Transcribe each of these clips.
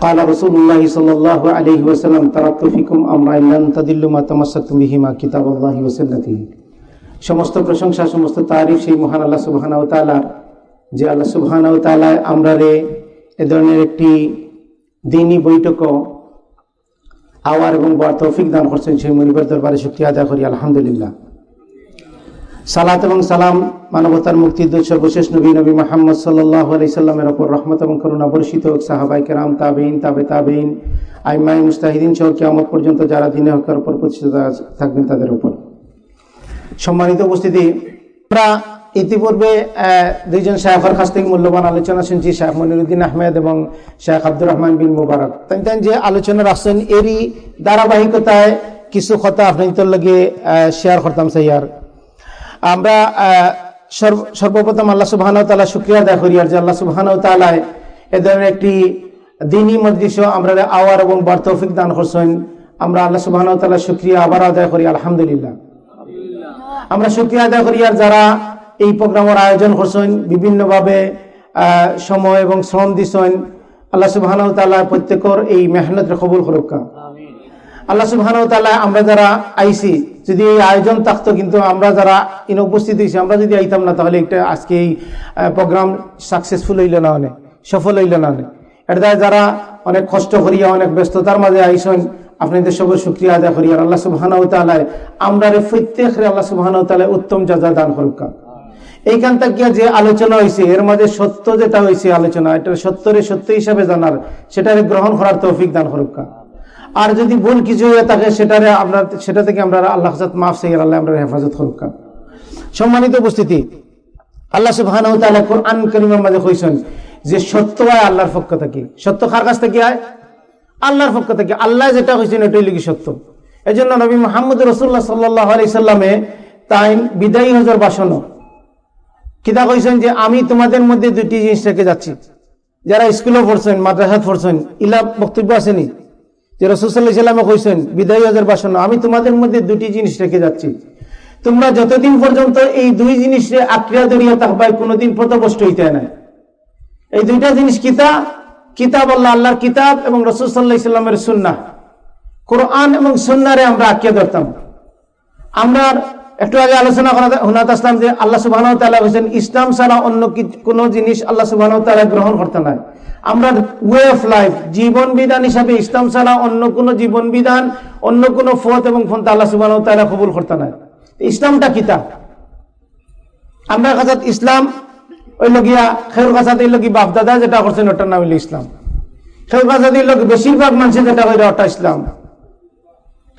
قال رسول الله صلى الله عليه وسلم تركت فيكم امرين لن تضلوا ما تمسكتم بهما كتاب الله وسنته সমস্ত প্রশংসা সমস্ত তারিফ সেই মহান আল্লাহ সুবহানাহু তাআলার যে আল্লাহ সুবহানাহু তাআলা আমরা রে এ ধরনের একটি দিনই বৈঠক আওয়ার এবং বর তৌফিক দান করছেন সেই মনিবের দরবারে শুক্রিয়া আদায় করি আলহামদুলিল্লাহ সালাত এবং সালাম মানবতার মুক্তির সর্বশেষ নবী নবী মোহাম্মদ সাল্লাহ আলাইসাল্লামের ওপর রহমত এবং করুণা বর্ষিত হোক। সাহাবাই কেরাম তাবেইন তাবে তাবেইন আইমাই মুস্তাহিদিন সহ কেমন পর্যন্ত যারা দিনে হকের উপর প্রতিষ্ঠিত থাকবেন তাদের উপর। সম্মানিত উপস্থিতি, আমরা ইতিপূর্বে দুইজন শাহেখের কাছ থেকে মূল্যবান আলোচনা শুনছি শাহ মনিরুদ্দিন আহমেদ এবং শাহ আব্দুর রহমান বিন মুবারক। তাই যে আলোচনা রাখছেন এরই ধারাবাহিকতায় কিছু কথা আপনাদের লগে শেয়ার করতাম, সাইয়ার। আমরা সর্বপ্রথম আল্লাহ সুবাহান তালা শুক্রিয়া আদায় করি আর যে আল্লাহ সুবাহান তালায় এ ধরনের একটি দিনই মজলিস আমরা আওয়ার এবং বার্তফিক দান করছেন। আমরা আল্লাহ সুবাহান তালা শুক্রিয়া আবার আদায় করি আলহামদুলিল্লাহ। আমরা শুক্রিয়া আদায় করি আর যারা এই প্রোগ্রামের আয়োজন করছেন বিভিন্নভাবে সময় এবং শ্রম দিছেন আল্লাহ সুবাহান তালা প্রত্যেকের এই মেহনত কবুল করুকা। আল্লাহ সুবহান আমরা যারা আইসি যদি এই আয়োজন থাকতো, কিন্তু আমরা যারা ইন উপস্থিত হয়েছি, আমরা যদি আইতাম না, তাহলে একটা আজকে এই প্রোগ্রাম সাকসেসফুল হইল না অনেক সফল হইল না অনেক এটা যারা অনেক কষ্ট করিয়া, অনেক ব্যস্ততার মাঝে আইসেন, আপনাদের সবর শুক্রিয়া আদায় করি। আর আল্লাহ সুবহান তালায় আমরা প্রত্যেক আল্লাহ সুবহান তালায় উত্তম যাজা দান করুকা। এইখান থেকে যে আলোচনা হয়েছে এর মাঝে সত্য যেটা হয়েছে আলোচনা, এটা সত্যরে সত্য হিসাবে জানার, সেটারে গ্রহণ করার তৌফিক দান করুকা। আর যদি ভুল কিছু হয়ে থাকে, সেটারে আমরা, সেটা থেকে আমরা আল্লাহ মাফ সেই আল্লাহ আমরা হেফাজত করুক। সম্মানিত উপস্থিতি, আল্লাহ সুবহান কোরআন করিমের মাঝে কইছেন যে সত্য হয় আল্লাহর পক্ষ থেকে। সত্য কার কাছ থেকে হয়? আল্লাহর পক্ষ থেকে। আল্লাহ যেটা হয়েছেন এটাই লিখি সত্য। এই জন্য নবী মোহাম্মদ রসুল্লাহ সাল্লাহ আলাইসাল্লামে তাই বিদায়ী হজর বাসন কিতা কইছেন যে, আমি তোমাদের মধ্যে দুটি জিনিস রেখে যাচ্ছি। যারা স্কুলে পড়ছেন, মাদ্রাসাত পড়ছেন, ইলা বক্তব্য আসেনি। যে রসুল্লাহ ইসলামে কইছেন, বিদায়ী হজের বাসন, আমি তোমাদের মধ্যে দুটি জিনিস রেখে যাচ্ছি। তোমরা যতদিন পর্যন্ত এই দুই জিনিসে আক্রিয়া দরিয়া থাকবাই কোনোদিন পথভষ্ট হইতে না এই দুইটা জিনিস কিতা কিতাব আল্লাহ, আল্লাহর কিতাব এবং রসুল্লাহ ইসলামের সুন্না কোরআন এবং সুন্নারে আমরা আঁকিয়ে ধরতাম। আমরা একটু আগে আলোচনা করা হুনাত আসলাম যে আল্লাহ সুবাহ হয়েছেন ইসলাম ছাড়া অন্য কোনো জিনিস আল্লাহ সুবাহ গ্রহণ করতে নাই। আমরা ওয়ে অফ লাইফ জীবন বিধান হিসাবে ইসলাম ছাড়া অন্য কোন জীবন বিধান, অন্য কোন ফত এবং ফোন আল্লাহ সুবাহ তারা কবুল করতে নাই। ইসলামটা কিতা আমরা কাছে ইসলাম, ওই লগিয়া খের কাছাত এই লগি বাপদাদা যেটা করছেন, ওটার নাম হইল ইসলাম। খের কাছাত এই লোক বেশিরভাগ মানুষের যেটা কইলে ওটা ইসলাম।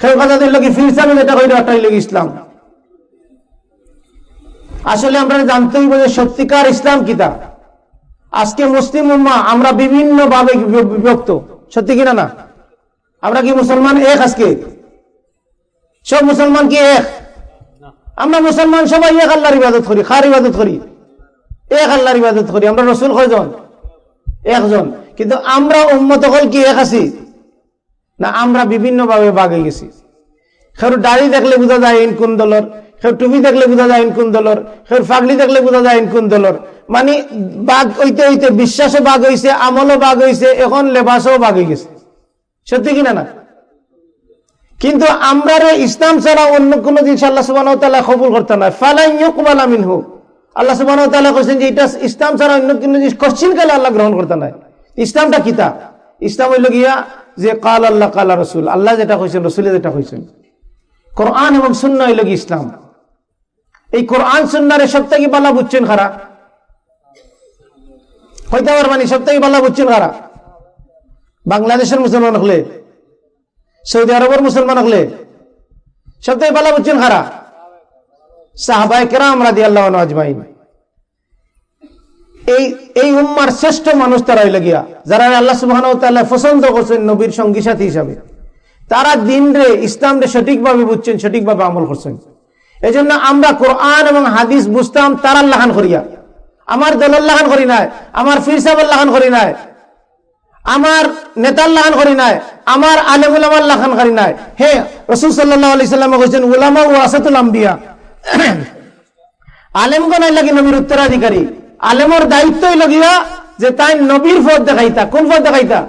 খের কাছাত এই লগি ফিরসামে যেটা কইলে ওটাই লোক ইসলাম। আসলে আমরা জানতে হইব যে সত্যিকার ইসলাম কিতা আজকে মুসলিম উম্মা, আমরা বিভিন্ন ভাবে বিভক্ত। সত্যি কিনা না? আমরা কি মুসলমান এক আজকে? সব মুসলমান কি এক? আমরা মুসলমান সবাই এক আল্লাহর ইবাদত করি। খার ইবাদত করি? এক আল্লাহর ইবাদত করি। আমরা রসুল কয়জন? একজন। কিন্তু আমরা উম্মত হল কি এক আছি? না, আমরা বিভিন্ন ভাবে বাঘ গেছি। কারও দাড়ি দেখলে বোঝা যায় ইন কোন দলের কেউ টুপি দেখলে বোঝা যায় কোন দলের কেউ ফাগলি দেখলে বোঝা যায় কোন দলের। মানে বাঘ হইতে হইতে বিশ্বাসও বাঘ হয়েছে আমলও বাঘ হয়েছে এখন লেবাসও বাঘ হয়ে গেছে। সত্যি কিনা না কিন্তু আমরা ইসলাম ছাড়া অন্য কোন জিনিস আল্লাহ সুবাহ কবুল করতে না ফালাইকুবাল আমিন হোক আল্লাহ সুবাহ কেছেন যে এটা ইসলাম ছাড়া অন্য কোন জিনিস কশ্চিন কালে আল্লাহ গ্রহণ করতে নাই। ইসলামটা কিতা? ইসলাম হইল গিয়া যে কাল আল্লাহ, কালা রসুল। আল্লাহ যেটা কইছেন রসুল যেটা কইছেন। কোরআন এবং শূন্য হইল গিয়ে ইসলাম। এই কোরআন, সুন্নারে সব থেকে বালা বুঝছেন খারা হইতে পারবানি সব থেকে বালা বুঝছেন খারা বাংলাদেশের মুসলমান হলে, সৌদি আরবের মুসলমান হলে সব থেকে বালা বুঝছেন খারা সাহাবাই কেরাম রাজি আল্লাহ আজমাইন। এই এই উম্মার শ্রেষ্ঠ মানুষ তারা হইলে গিয়া, যারা আল্লাহ সুবাহ পছন্দ করছেন নবীর সঙ্গী সাথী হিসাবে, তারা দিন রে ইসলাম রে সঠিকভাবে বুঝছেন, সঠিকভাবে আমল করছেন। এই জন্য আমরা কোরআন এবং হাদিস বুঝতাম, তার আল্লাহান করিয়া আমার দলাল্লাহান করি নাই, আমার ফির সাহেব করি নাই, আমার নেতাল্লাহান করি নাই, আমার আলেমুলামার লাখান করি নাই। হে, রসুল আলি সাল্লাম কইছেন উলামা ও আসাতুল আম্বিয়া। আলেমগণ লাগি নবীর উত্তরাধিকারী। আলেমর দায়িত্বই লগিয়া যে তাই নবীর ফদ দেখাইতা। কোন ফদ দেখাইতা?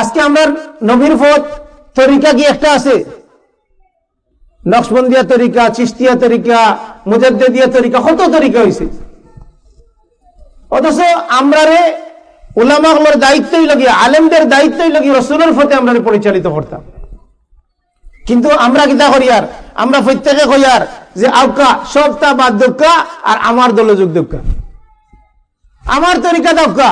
আজকে আমরা নবীর পথ, তরিকা কি একটা আছে? নকশবন্দিয়া তরিকা চিস্তিয়া তরিকা মুজাদ্দিয়া তরিকা, কত তরিকা হয়েছে অথচ আমরা রে উলামাগুলোর দায়িত্বই লাগিয়ে, আলেমদের দায়িত্বই লাগিয়ে রসুলের ফতে আমরা পরিচালিত করতাম। কিন্তু আমরা কিতা করিয়ার আমরা প্রত্যেকে কই আর যে আউকা, সবটা বাদ আর আমার দলযোগ দোকা। আমার তরিকা দক্কা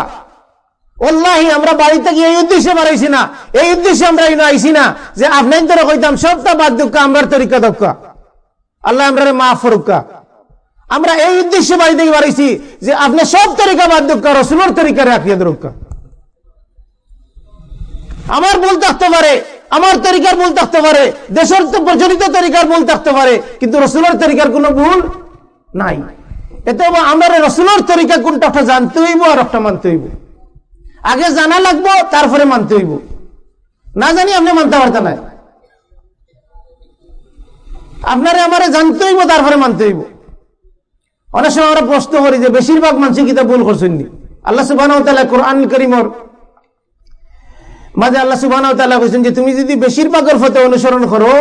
ওল্লাহি, আমরা বাড়িতে গিয়ে এই উদ্দেশ্যে বাড়াইছি না। এই উদ্দেশ্যে আমরা আইছি না যে আপনার ধরে কইতাম, সবটা বাদ দোকা আমার তরিকা দক্কা। আল্লাহ আমরা মাফ ফরুকা আমরা এই উদ্দেশ্যে বাড়ি থেকে বাড়াইছি যে আপনি সব তরিকা বাদ রসুলোর তরিকা আমার ভুল থাকতে পারে, আমার তরিকার ভুল থাকতে পারে, দেশের তো প্রচলিত তরিকার ভুল থাকতে পারে, কিন্তু রসুলের তরিকার কোনো ভুল নাই। এতে আমরা রসুলের তরিকা কোনটা জানতে হইব আর একটা মানতে হইব। আগে জানা লাগবো, তারপরে মানতে হইব। না জানি আপনি মানতে পারতেন না। আপনারে আমারে জানতে হইব, তারপরে মানতে হইব। অনেক সময় আমরা প্রশ্ন করি যে, বেশিরভাগ মানুষ কিতা ভুল করছেন আল্লাহ সুবাহ কোরআন করিমর মাঝে আল্লাহ সুবাহ কইছেন যে, তুমি যদি বেশিরভাগের ফতে অনুসরণ করো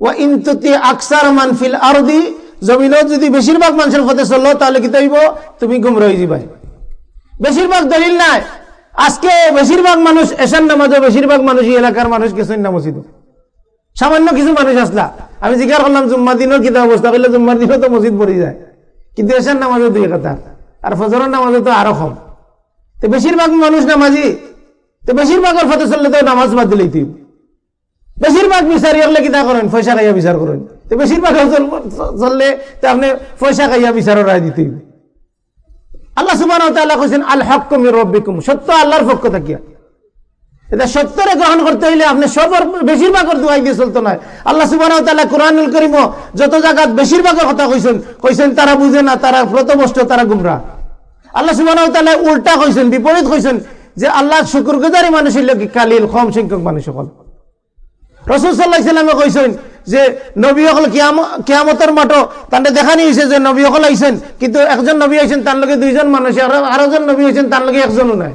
ও ইনতুতি আকসার মানফিল আরদি জমিনত যদি বেশিরভাগ মানুষের ফতে চলো, তাহলে কি তৈব তুমি গুমরই যাবাই বেশিরভাগ দলিল নাই। আজকে বেশিরভাগ মানুষ এসান নামাজও বেশিরভাগ মানুষ এলাকার মানুষ গেছেন না মসজিদ। সামান্য কিছু মানুষ আসলা। আমি জিজ্ঞাসা করলাম জুম্মা দিনের কিতা অবস্থা? করলে জুম্মার দিনও তো মসজিদ পড়ে যায়। কিন্তু এসান নামাজও দুই কথা। আর ফজরের নামাজও তো আরও কম। তো বেশিরভাগ মানুষ নামাজি। তো বেশিরভাগের ফতে চললে তো নামাজ বাদ দিলেই তুই। বেশিরভাগ বিচারি হলে কিতা করেন? পয়সা খাইয়া বিচার করেন। তো বেশিরভাগ চললে তো আপনি পয়সা খাইয়া বিচারের রায় দিতে আল্লাহ সুবাহ কৈছেন আল হক কমি রব্বিকুম। সত্য আল্লাহর পক্ষ থাকিয়া এটা সত্যরে গ্রহণ করতে হইলে আপনি সবর, বেশিরভাগের দোয়াই দিয়ে চলতো নয় আল্লাহ সুবাহ কোরআনুল করিম যত জায়গাত বেশিরভাগের কথা কইছেন কইছেন তারা বুঝে না, তারা প্রতবষ্ট, তারা গুমরা। আল্লাহ সুবাহ উল্টা কইছেন, বিপরীত কইছেন যে আল্লাহ শুকুর গুজারি মানুষের লোক কালিল, কম সংখ্যক মানুষ সকল। রসুল সাল্লাহ কইছেন যে নবী হল কেয়ামতের মাঠো তান্ডে দেখা নিয়েছে যে নবী হল আইসেন কিন্তু একজন নবী আইসেন তার লগে দুইজন মানুষ আর আরও জন নবী আইসেন তার লগে একজনও নাই।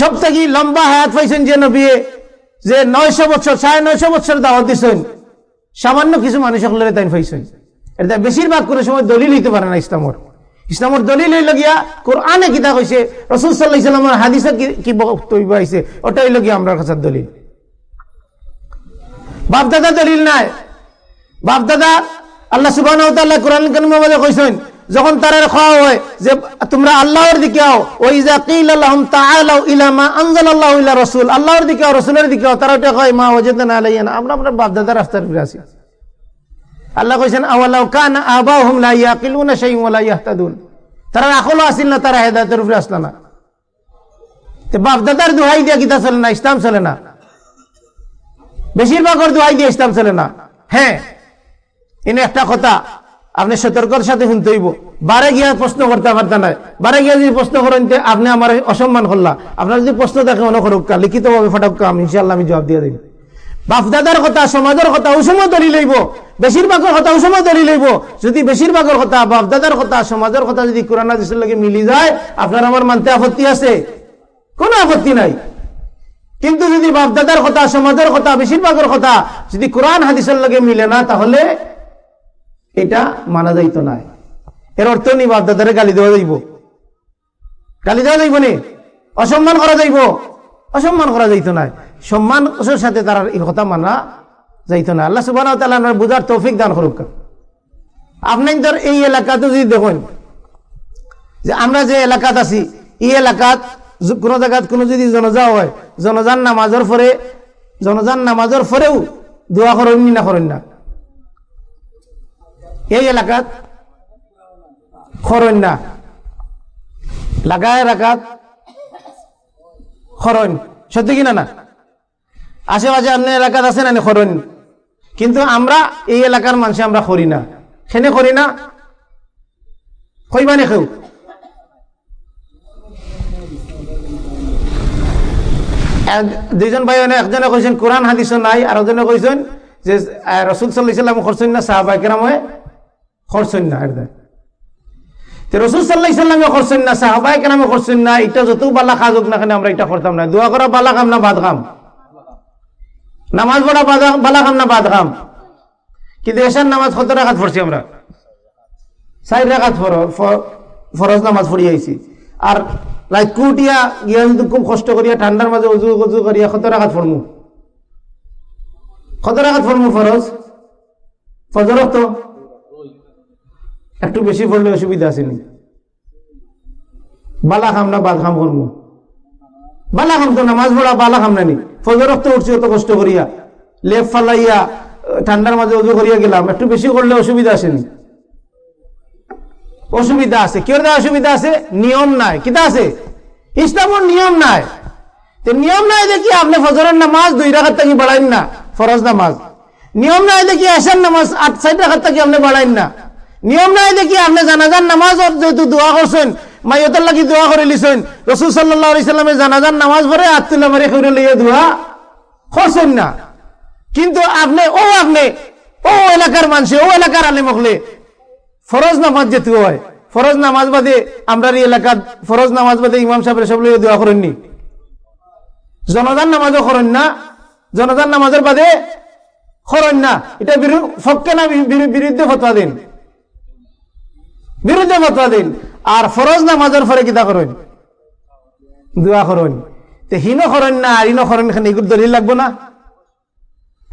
সব থেকে লম্বা হায়াত পাইছেন যে নবী যে নয়শো বছর সাড়ে নয়শো বছর দাওয়াত দিচ্ছেন সামান্য কিছু মানুষ সকলের তাই পাইছেন। এটা বেশিরভাগ কোনো সময় দলিল হইতে পারে না ইসলামর ইসলামর দলিল হইল গিয়া কোরআনে কিতা কইছে, রসুল সাল্লাহ ইসলামের হাদিসে কি বক্তব্য আইছে ওটা হইল গিয়া আমরা কাছে দলিল। বাপদাদা দলিল নাই। বাপদাদা আল্লাহ সুবাহ কোরআন কানুমাবাদে কইছেন, যখন তারা খাওয়া হয়, যে তোমরা আল্লাহর দিকে আও ওই যা আল্লাহর দিকে আও, রাসূলের দিকে আও, তারা ওটা কয়, মা ওয়াজাদনা আলাইনা আমরা আমরা বাপদাদা রাস্তার উপরে আছি। আল্লাহ কইছেন, আওয়ালাউ কানা আবাহুম লা ইয়াকিলুনা শাইউন ওয়া লা ইয়াহতাদুন? তারা আকলও আসিল না, তারা হেদায়েতের উপরে আসলো না। তে বাপ দাদার দোহাই দিয়া কিতা চলে না, ইসলাম চলে না। বেশিরভাগের দোহাই দিয়ে ইসলাম চলে না। হ্যাঁ এনে একটা কথা, আপনি সতর্কর সাথে শুনতে হইব। বারে গিয়া প্রশ্ন করতে পারতেন না বারে গিয়া যদি প্রশ্ন করেন আপনি আমার অসম্মান করলা। আপনার যদি প্রশ্ন দেখে মনে করুক লিখিত ভাবে ফটাক্কা, আমি ইনশাল্লাহ আমি জবাব দিয়ে দিই বাপদাদার কথা সমাজের কথা ওসময় দলি লইব বেশিরভাগের কথা ওসময় দলি লইব যদি বেশিরভাগের কথা বাপদাদার কথা সমাজের কথা যদি কোরআন হাদিসের লগে মিলি যায় আপনার আমার মানতে আপত্তি আছে। কোনো আপত্তি নাই। কিন্তু যদি বাপদাদার কথা সমাজের কথা বেশিরভাগের কথা যদি কোরআন হাদিসের লগে মিলে না, তাহলে এটা মানা যাইত না এর অর্থ নেই বাপদাদারে গালি দেওয়া যাইব গালি দেওয়া যাইব নি? অসম্মান করা যাইব অসম্মান করা যাইত না সম্মান সাথে তার এই কথা মানা যাইত না। আল্লাহ সুবাহ বুঝার তৌফিক দান করুক। আপনার এই এলাকাতে যদি দেখুন যে আমরা যে এলাকাত আছি, এই এলাকাত কোন জায়গাত কোনো যদি জনজা হয় জনজান নামাজের পরে জনজান নামাজের পরেও দোয়া করেন না করেন না? এই এলাকাত খরণ না। লাগায় এলাকাত খরণ সত্যি কিনা না? আশেপাশে অন্য এলাকাত আছে না খরণ? কিন্তু আমরা এই এলাকার মানুষ আমরা করি না। সেনে করি না। কইবানে কেউ দুইজন ভাই একজনে কইছেন, কোরআন হাদিস নাই। আর একজনে কইছেন যে রসুল সাল্লাহ করছেন না সাহাবাই খরচন না। রসুল সাল্লাহ করছেন না সাহাবাই করছেন না। এটা যত বালা কাজ হোক না কেন, আমরা এটা করতাম না। দোয়া করা বালা খাম না, বাদ খাম। নামাজ পড়া বালা খাম না বাদ খাম? কিন্তু এসার নামাজ কত রাখাত পড়ছি আমরা? চার রাখাত ফরজ নামাজ পড়ি আইছি। আর রাত কুটিয়া গিয়া যদি খুব কষ্ট করিয়া, ঠান্ডার মাঝে উজু উজু করিয়া কত রাখাত পড়মু? কত রাখাত পড়মু ফরজ? ফজর তো? একটু বেশি পড়লে অসুবিধা আসেনি বালা খাম না বাদ খাম করব বালা খাম তো, নামাজ পড়া বালা খাম নানি ফজর তো উঠছি, অত কষ্ট করিয়া। লেপ ফালাইয়া ঠান্ডার মাঝে উজু করিয়া গেলাম। একটু বেশি করলে অসুবিধা আসেনি অসুবিধা আছে। কেউ অসুবিধা আছে? নিয়ম নাই। কিতা আছে? ইসলামের নিয়ম নাই। নিয়ম নাই দেখি আপনি ফজরের নামাজ দুই রাখার থাকি বাড়াইন না, ফরজ নামাজ। নিয়ম নাই দেখি আসার নামাজ আট সাইড রাখার থাকি আপনি বাড়াইন না। নিয়ম নাই দেখি আপনি জানাজান নামাজ যেহেতু দোয়া করছেন মাইয়তের লাগি দোয়া করে লিছেন। রসুল সাল্লাহ জানাজান নামাজ পড়ে আত্মুল্লাহ মারি করে লিয়ে দোয়া করছেন না। কিন্তু আপনি, ও আপনি, ও এলাকার মানুষ, ও এলাকার আলে মকলে ফরজ নামাজ যেতে হয়। ফরজ নামাজ বাদে আমরা এলাকার ফরজ নামাজ বাদে ইমাম সাহেবের সব লিয়ে দোয়া করেননি। জনদান নামাজও করেন না। জনদান নামাজের বাদে করেন না। এটা ফককে না বিরুদ্ধে ফতোয়া দিন। বিরুদ্ধে ফতোয়া দিন। আর ফরজ নামাজের ফরে কিতা করেন? দোয়া করেন। তে হিনো করেন না আর ইনো করেন এখানে এগুলো দলিল লাগবো না।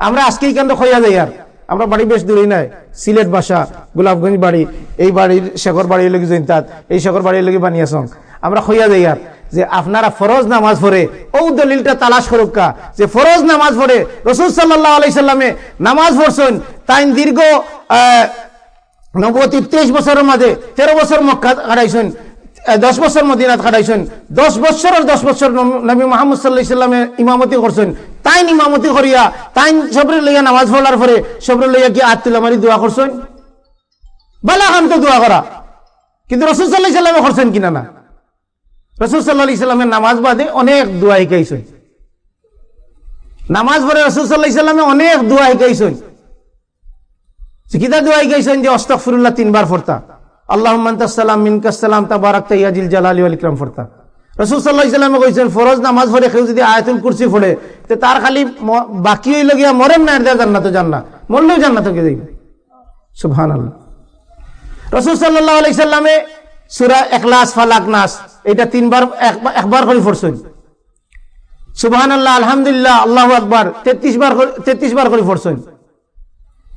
আমরা আজকেই কেন খইয়া যাই আর। আমরা বাড়ি বেশ দূরে নাই। সিলেট বাসা, গোলাপগঞ্জ বাড়ি, এই বাড়ির শেখর বাড়ির লোক জৈন্তাত এই শেখর বাড়ির লোক বানিয়েছং আমরা খইয়া যাই আর যে আপনারা ফরজ নামাজ পড়ে, ও দলিলটা তালাশ করুকা যে ফরজ নামাজ পড়ে, রসুল সাল্লাহ আলাইসাল্লামে নামাজ পড়ছেন তাই দীর্ঘ নবতির তেইশ বছরের মাঝে, তেরো বছর মক্কা কাটাইছেন দশ বছর মদিনাত কাটাইছেন, দশ বছর আর দশ বছর নবী মোহাম্মদ সাল্লাহ ইসলামে ইমামতি করছেন। তাই ইমামতি করিয়া তাই সবরে লইয়া নামাজ পড়ার পরে সবরে লইয়া কি আত্মুল্লা মারি দোয়া করছেন। বালা খান তো দোয়া করা। কিন্তু রসুল সাল্লাহ ইসলামে করছেন কিনা না? রসুল সাল্লাহ ইসলামের নামাজ বাদে অনেক দোয়া শিখাইছেন। নামাজ পড়ে রসুল সাল্লাহ ইসলামে অনেক দোয়া শিখাইছেন। কিতা দোয়াই গাইছেন যে অস্তফরুল্লাহ তিনবার ফোরতা। আল্লাহ মান্তাসালাম মিনকাসালাম তাবারাক তাইয়াজিল জালালি আল ফোরতা। রসুল সাল্লাহ ইসলামে কইছেন, ফরজ নামাজ পড়ে কেউ যদি আয়াতুল কুরসি ফোড়ে তো তার খালি বাকি হইল মরেন না, এর জান্নাত জান্না মরলেও জান্নাত কে যাইবে। সুবহান আল্লাহ রসুল সাল্লাহ আলাইসাল্লামে সুরা একলাস ফালাক, নাস এটা তিনবার একবার করে ফোরছেন। আল্লাহ আলহামদুলিল্লাহ, আল্লাহ আকবার, তেত্রিশ বার তেত্রিশ বার করে ফোরছেন।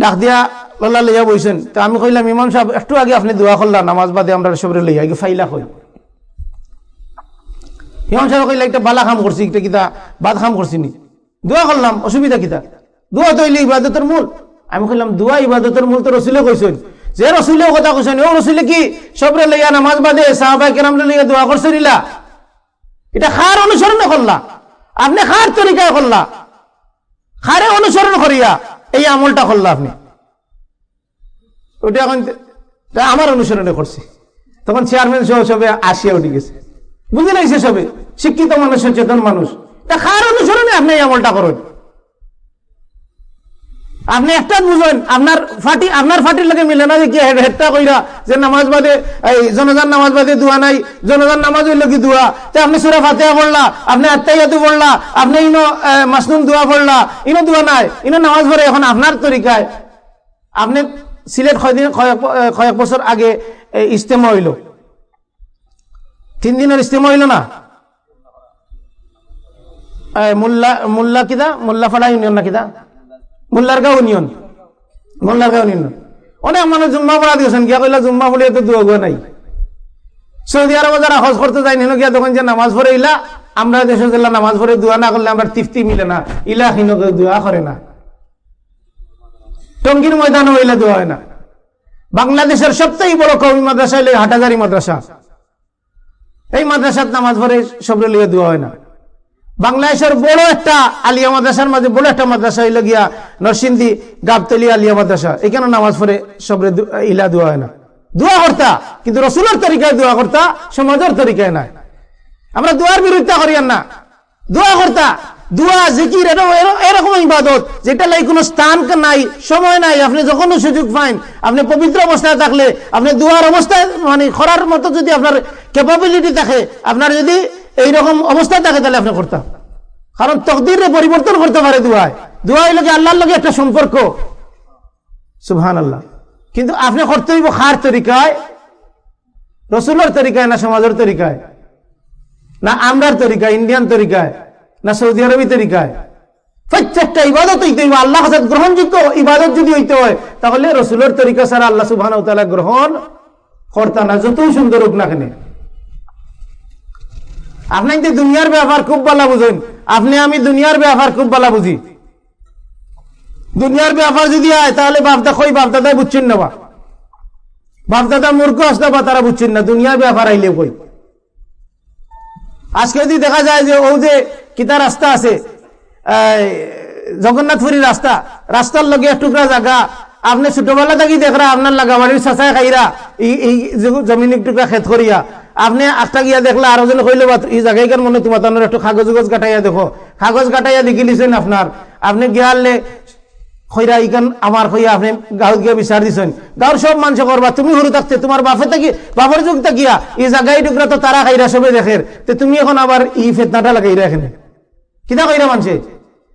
ডাক দিয়া লল্লা লইয়া বইছেন। তো আমি কইলাম, ইমাম সাহেব, একটু আগে আপনি দোয়া করলাম নামাজ বাদে আমরা সবরে লইয়া আগে ফাইলা কই? ইমাম সাহেব কইলা একটা বালা খাম করছি, একটা কিতা বাদ খাম করছি নি। দোয়া করলাম, অসুবিধা কিতা? দোয়া তো ইবাদতের মূল। আমি কইলাম, দোয়া ইবাদতের মূল তো রসুলে কইছেন। যে রসুলেও কথা কইছেন, ও রসুলে কি সবরে লইয়া নামাজ বাদে সাহাবাই কেরাম লইয়া দোয়া করছে নিলা এটা খার অনুসরণ করলা। আপনি খার তরিকায় করলা। খারে অনুসরণ করিয়া এই আমলটা করল আপনি। ওটা এখন আমার অনুসরণে করছে। তখন চেয়ারম্যান সহ সবে আসিয়া উঠে গেছে। বুঝে নাই সে সবে। শিক্ষিত মানুষ, সচেতন মানুষ। তা খার অনুসরণে আপনি এই আমলটা করেন? আপনি একটা বুঝেন আপনার ফাটি, আপনার ফাটির লোকে মিলে না যে কি হেডটা কইরা যে নামাজ বাদে, এই জনজান নামাজ বাদে দোয়া নাই, জনজান নামাজ হইল কি দোয়া? তো আপনি সুরা ফাতেহা পড়লা, আপনি আত্মাইয়াতু পড়লা, আপনি ইনো মাসনুম দোয়া পড়লা, ইনো দোয়া নাই, ইনো নামাজ পড়ে এখন আপনার তরিকায়। আপনি সিলেট কয়দিন কয়েক বছর আগে ইস্তেমা হইল। তিন দিনের ইস্তেমা হইল না? মোল্লা মোল্লা কিদা মোল্লা মোল্লাফাড়া ইউনিয়ন না কিদা মোল্লারগাঁও ইউনিয়ন মোল্লারগাঁও ইউনিয়ন অনেক মানুষ জুম্মা পড়া দিয়েছেন, গিয়া কইলা জুম্মা পড়িয়ে তো দুয়া নাই। সৌদি আরবে যারা হজ করতে যাই নিল গিয়া তখন যে নামাজ পড়ে ইলা, আমরা দেশে জেলা নামাজ পড়ে দোয়া না করলে আমরা তৃপ্তি মিলে না, ইলা হিনকে দোয়া করে না। টঙ্গির ময়দান হইলে দোয়া হয় না। বাংলাদেশের সবচেয়ে বড় কবি মাদ্রাসা হইলে হাটাজারি মাদ্রাসা। এই মাদ্রাসার নামাজ পড়ে সবরে লিয়ে দেওয়া হয় না। বাংলাদেশের বড় একটা আলিয়া মাদ্রাসার মাঝে, বড় একটা মাদ্রাসা হইল গিয়া নরসিংদী গাবতলি আলিয়া মাদ্রাসা। এখানে নামাজ পড়ে সবরে ইলা দেওয়া হয় না। দোয়া করতা, কিন্তু রসুলের তরিকায় দোয়া করতা, সমাজের তরিকায় নাই। আমরা দোয়ার বিরুদ্ধে করিয়ান না। দোয়া করতা, দোয়া, জিকির, এরকম ইবাদত, যেটা লাই কোনো স্থান নাই, সময় নাই, আপনি যখন সুযোগ পাইন, আপনি পবিত্র অবস্থায় থাকলে, আপনি দোয়ার অবস্থায় মানে করার মতো যদি আপনার ক্যাপাবিলিটি থাকে, আপনার যদি এইরকম অবস্থায় থাকে তাহলে আপনি করতাম। কারণ তকদিরে পরিবর্তন করতে পারে দোয়ায়। দোয়াই লোকে আল্লাহর লোকে একটা সম্পর্ক। সুহান আল্লাহ কিন্তু আপনি করতে হইব খার তরিকায়, রসুলের তরিকায় না সমাজের তরিকায়? না আমরার তরিকায়, ইন্ডিয়ান তরিকায়, না সৌদি আরবি তরিকায়? প্রত্যেকটা ইবাদত হইতে হইব আল্লাহ হাজার গ্রহণযোগ্য ইবাদত যদি হইতে হয়, তাহলে রসুলের তরিকা ছাড়া আল্লাহ সুবাহ গ্রহণ কর্তা না, যতই সুন্দর হোক না কেন। আপনি কিন্তু দুনিয়ার ব্যাপার খুব ভালো বুঝেন। আপনি, আমি দুনিয়ার ব্যাপার খুব ভালো বুঝি। দুনিয়ার ব্যাপার যদি হয়, তাহলে বাপদা কই বাপদাদাই বুঝছেন না বা? বাপদাদা মূর্খ আসতে বা তারা বুঝছেন না, দুনিয়ার ব্যাপার আইলে কই? আজকে যদি দেখা যায় যে ও যে কিতা রাস্তা আছে জগন্নাথপুরী রাস্তা, রাস্তার লগে টুকরা জায়গা, আপনি ছোটবেলা থাকি দেখরা, আপনার লাগা বাড়ির চাচায় খাইরা এই জমিন টুকরা খেত করিয়া আপনি আটটা গিয়া দেখলে আরও জন কইলে এই জায়গায় কেন মনে তোমার তার একটু কাগজ উগজ কাটাইয়া দেখো? কাগজ কাটাইয়া দেখি লিছেন আপনার। আপনি গিয়ালে খৈরা ইকান আমার খইয়া আপনি গাঁত গিয়া বিচার দিছেন। গাঁর সব মানুষ করবা তুমি সরু থাকতে তোমার বাপে থাকি বাপের যুগ থাকিয়া এই জায়গায় টুকরা তো তারা খাইরা সবে দেখের তো তুমি এখন আবার এই ফেতনাটা লাগাইরা এখানে। কিনা কইরা মানছে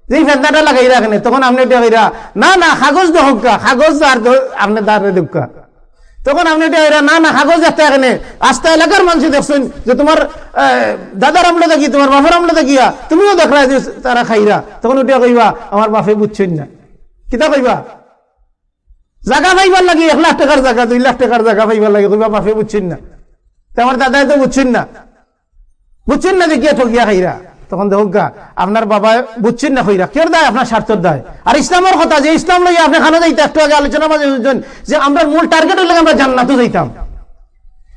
যে ফেতনাটা লাগাইরা এখানে, তখন আপনি এটা কইরা না না, কাগজ দহকা, কাগজ আর আপনি দাঁড়ে দুঃখা তখন আপনি এটা না না কাগজ একটা এখানে। আস্তা এলাকার মানুষ দেখছেন যে তোমার দাদার আমলে দেখি তোমার বাপের আমলে দেখিয়া তুমিও দেখরা যে তারা খাইরা। তখন ওটা কইবা, আমার বাপে বুঝছেন না। কিতা কইবা? জায়গা পাইবার লাগে, এক লাখ টাকার জায়গা দুই লাখ টাকার জায়গা পাইবার লাগে, কইবা, বাপে বুঝছেন না। আমার দাদাই তো বুঝছেন না। বুঝছেন না দেখিয়া ঠকিয়া খাইরা। তখন দেখুক আপনার বাবা বুঝছেন না হইরা। কেউ দেয় আপনার স্বার্থর দেয়? আর ইসলামের কথা, যে ইসলাম লইয়া আপনি খানা যাইতে, একটু আগে আলোচনা মাঝে যে আমরা মূল টার্গেট হইলে আমরা জান্নাতও যাইতাম।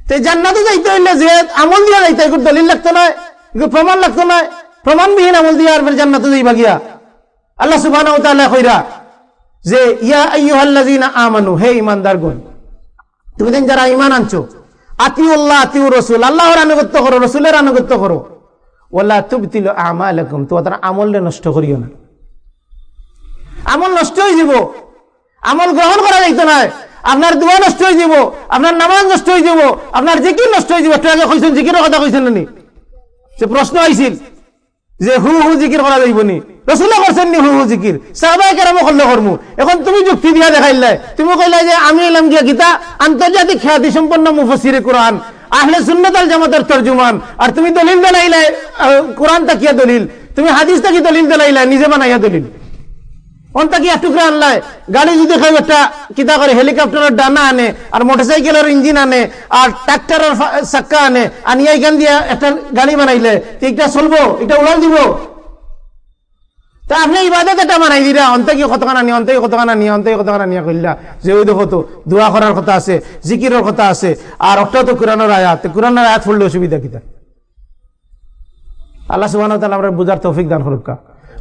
তো জান্নাতও যাইতে হইলে যে আমল দিয়া যাইতে একটু দলিল লাগতো নয় প্রমাণ লাগতো নয় প্রমাণবিহীন আমল দিয়া আর জান্নাতও যাইবা গিয়া। আল্লাহ সুবাহ কইরা, যে, ইয়া আইয়ুহাল্লাযিনা আমানু, হে ইমানদার গুণ তুমি যারা ইমান আনছো, আতিউল্লাহ আতিউ রসুল, আল্লাহর আনুগত্য করো, রসুলের আনুগত্য করো। ওলা তুবতিল আমালাকুম তো তারা আমল নষ্ট করিও না। আমল নষ্ট হয়ে যাব। আমল গ্রহণ করা যাইতো না আপনার দোয়া নষ্ট হয়ে যাব, আপনার নামাজ নষ্ট হয়ে যাব, আপনার জিকির নষ্ট হয়ে যাব। একটু আগে কইছেন, জিকিরের কথা কইছেন নি যে প্রশ্ন আইছিল যে হু হু জিকির করা যাইব নি? রসুল্লাহ করছেন নি হু হু জিকির। সাহবাই কেরাম করলে করমু। এখন তুমি যুক্তি দিয়া দেখাইলে। তুমি কইলাই যে আমি এলাম গিয়া গীতা, আন্তর্জাতিক খ্যাতি সম্পন্ন মুফসিরে কোরআন। আহলে সুন্নতাল জামাতের তর্জুমান। আর তুমি দলিল দেলাইলে কোরআন তাকিয়া দলিল? তুমি হাদিস তাকি দলিল দলাইলে নিজে বানাইয়া দলিল। অন্তা টুকরা আনলাই গাড়ি যদি খাই একটা কিতা করে, হেলিকপ্টারের ডানা আনে, আর ইঞ্জিন আনে, আর ট্রাক্টরের চাক্কা আনে আনিয়া এখান দিয়ে একটা গাড়ি বানাইলে এটা চলবো এটা উড়াল দিব। তা আপনি ইবাদত এটা বানাই দিলা অন্তে কি কতখানা নিয়ে অন্তে কতখানা নিয়ে অন্তে কতখানা নিয়ে কইলা যে ওই দেখো তো, দোয়া করার কথা আছে, জিকিরের কথা আছে, আর একটা তো কোরআনের আয়াত কোরআনের আয়াত ফুললে অসুবিধা কিতা আল্লাহ সুবাহ আমরা বুঝার তৌফিক দান হরুকা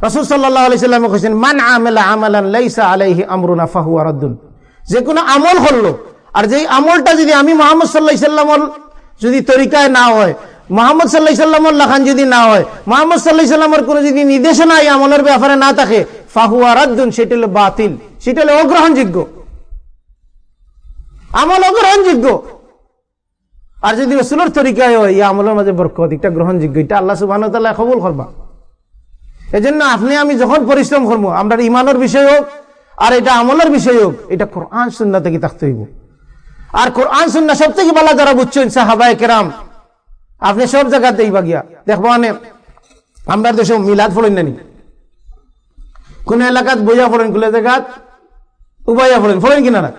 রসুল সাল্লাহ আলি সাল্লাম কেছেন মান আমেলা আমালান লাইসা আলাইহি আমরুনা ফাহু আরাদ্দুন যে কোনো আমল করল, আর যে আমলটা যদি আমি মোহাম্মদ সাল্লাহ সাল্লামর যদি তরিকায় না হয় মোহাম্মদ সাল্লাহ সাল্লামর লাখান যদি না হয়, মোহাম্মদ সাল্লাহ সাল্লামর কোনো যদি নির্দেশনা এই আমলের ব্যাপারে না থাকে ফাহু আরাদ্দুন সেটা হলো বাতিল, সেটা হলো অগ্রহণযোগ্য। আমল অগ্রহণযোগ্য। আর যদি রসুলের তরিকায় হয়, এই আমলের মাঝে বরকত, এটা গ্রহণযোগ্য, এটা আল্লাহ সুবাহ তাল্লাহ কবুল করবা। এজন্য আপনি, আমি যখন পরিশ্রম করব, আমরা ইমানের বিষয় হোক, আর এটা আমলের বিষয় হোক, এটা কোরআন সুন্না থেকে থাকতে হইব। আর কোরআন সুন্না সব থেকে বলা যারা বুঝছেন সাহাবাই কেরাম আপনি সব জায়গাতে এই বাগিয়া দেখব মানে আমরা দেশে মিলাদ ফলেন নানি কোন এলাকাত বইয়া ফলেন কোন জায়গাত উবাইয়া ফলেন ফলেন কিনা না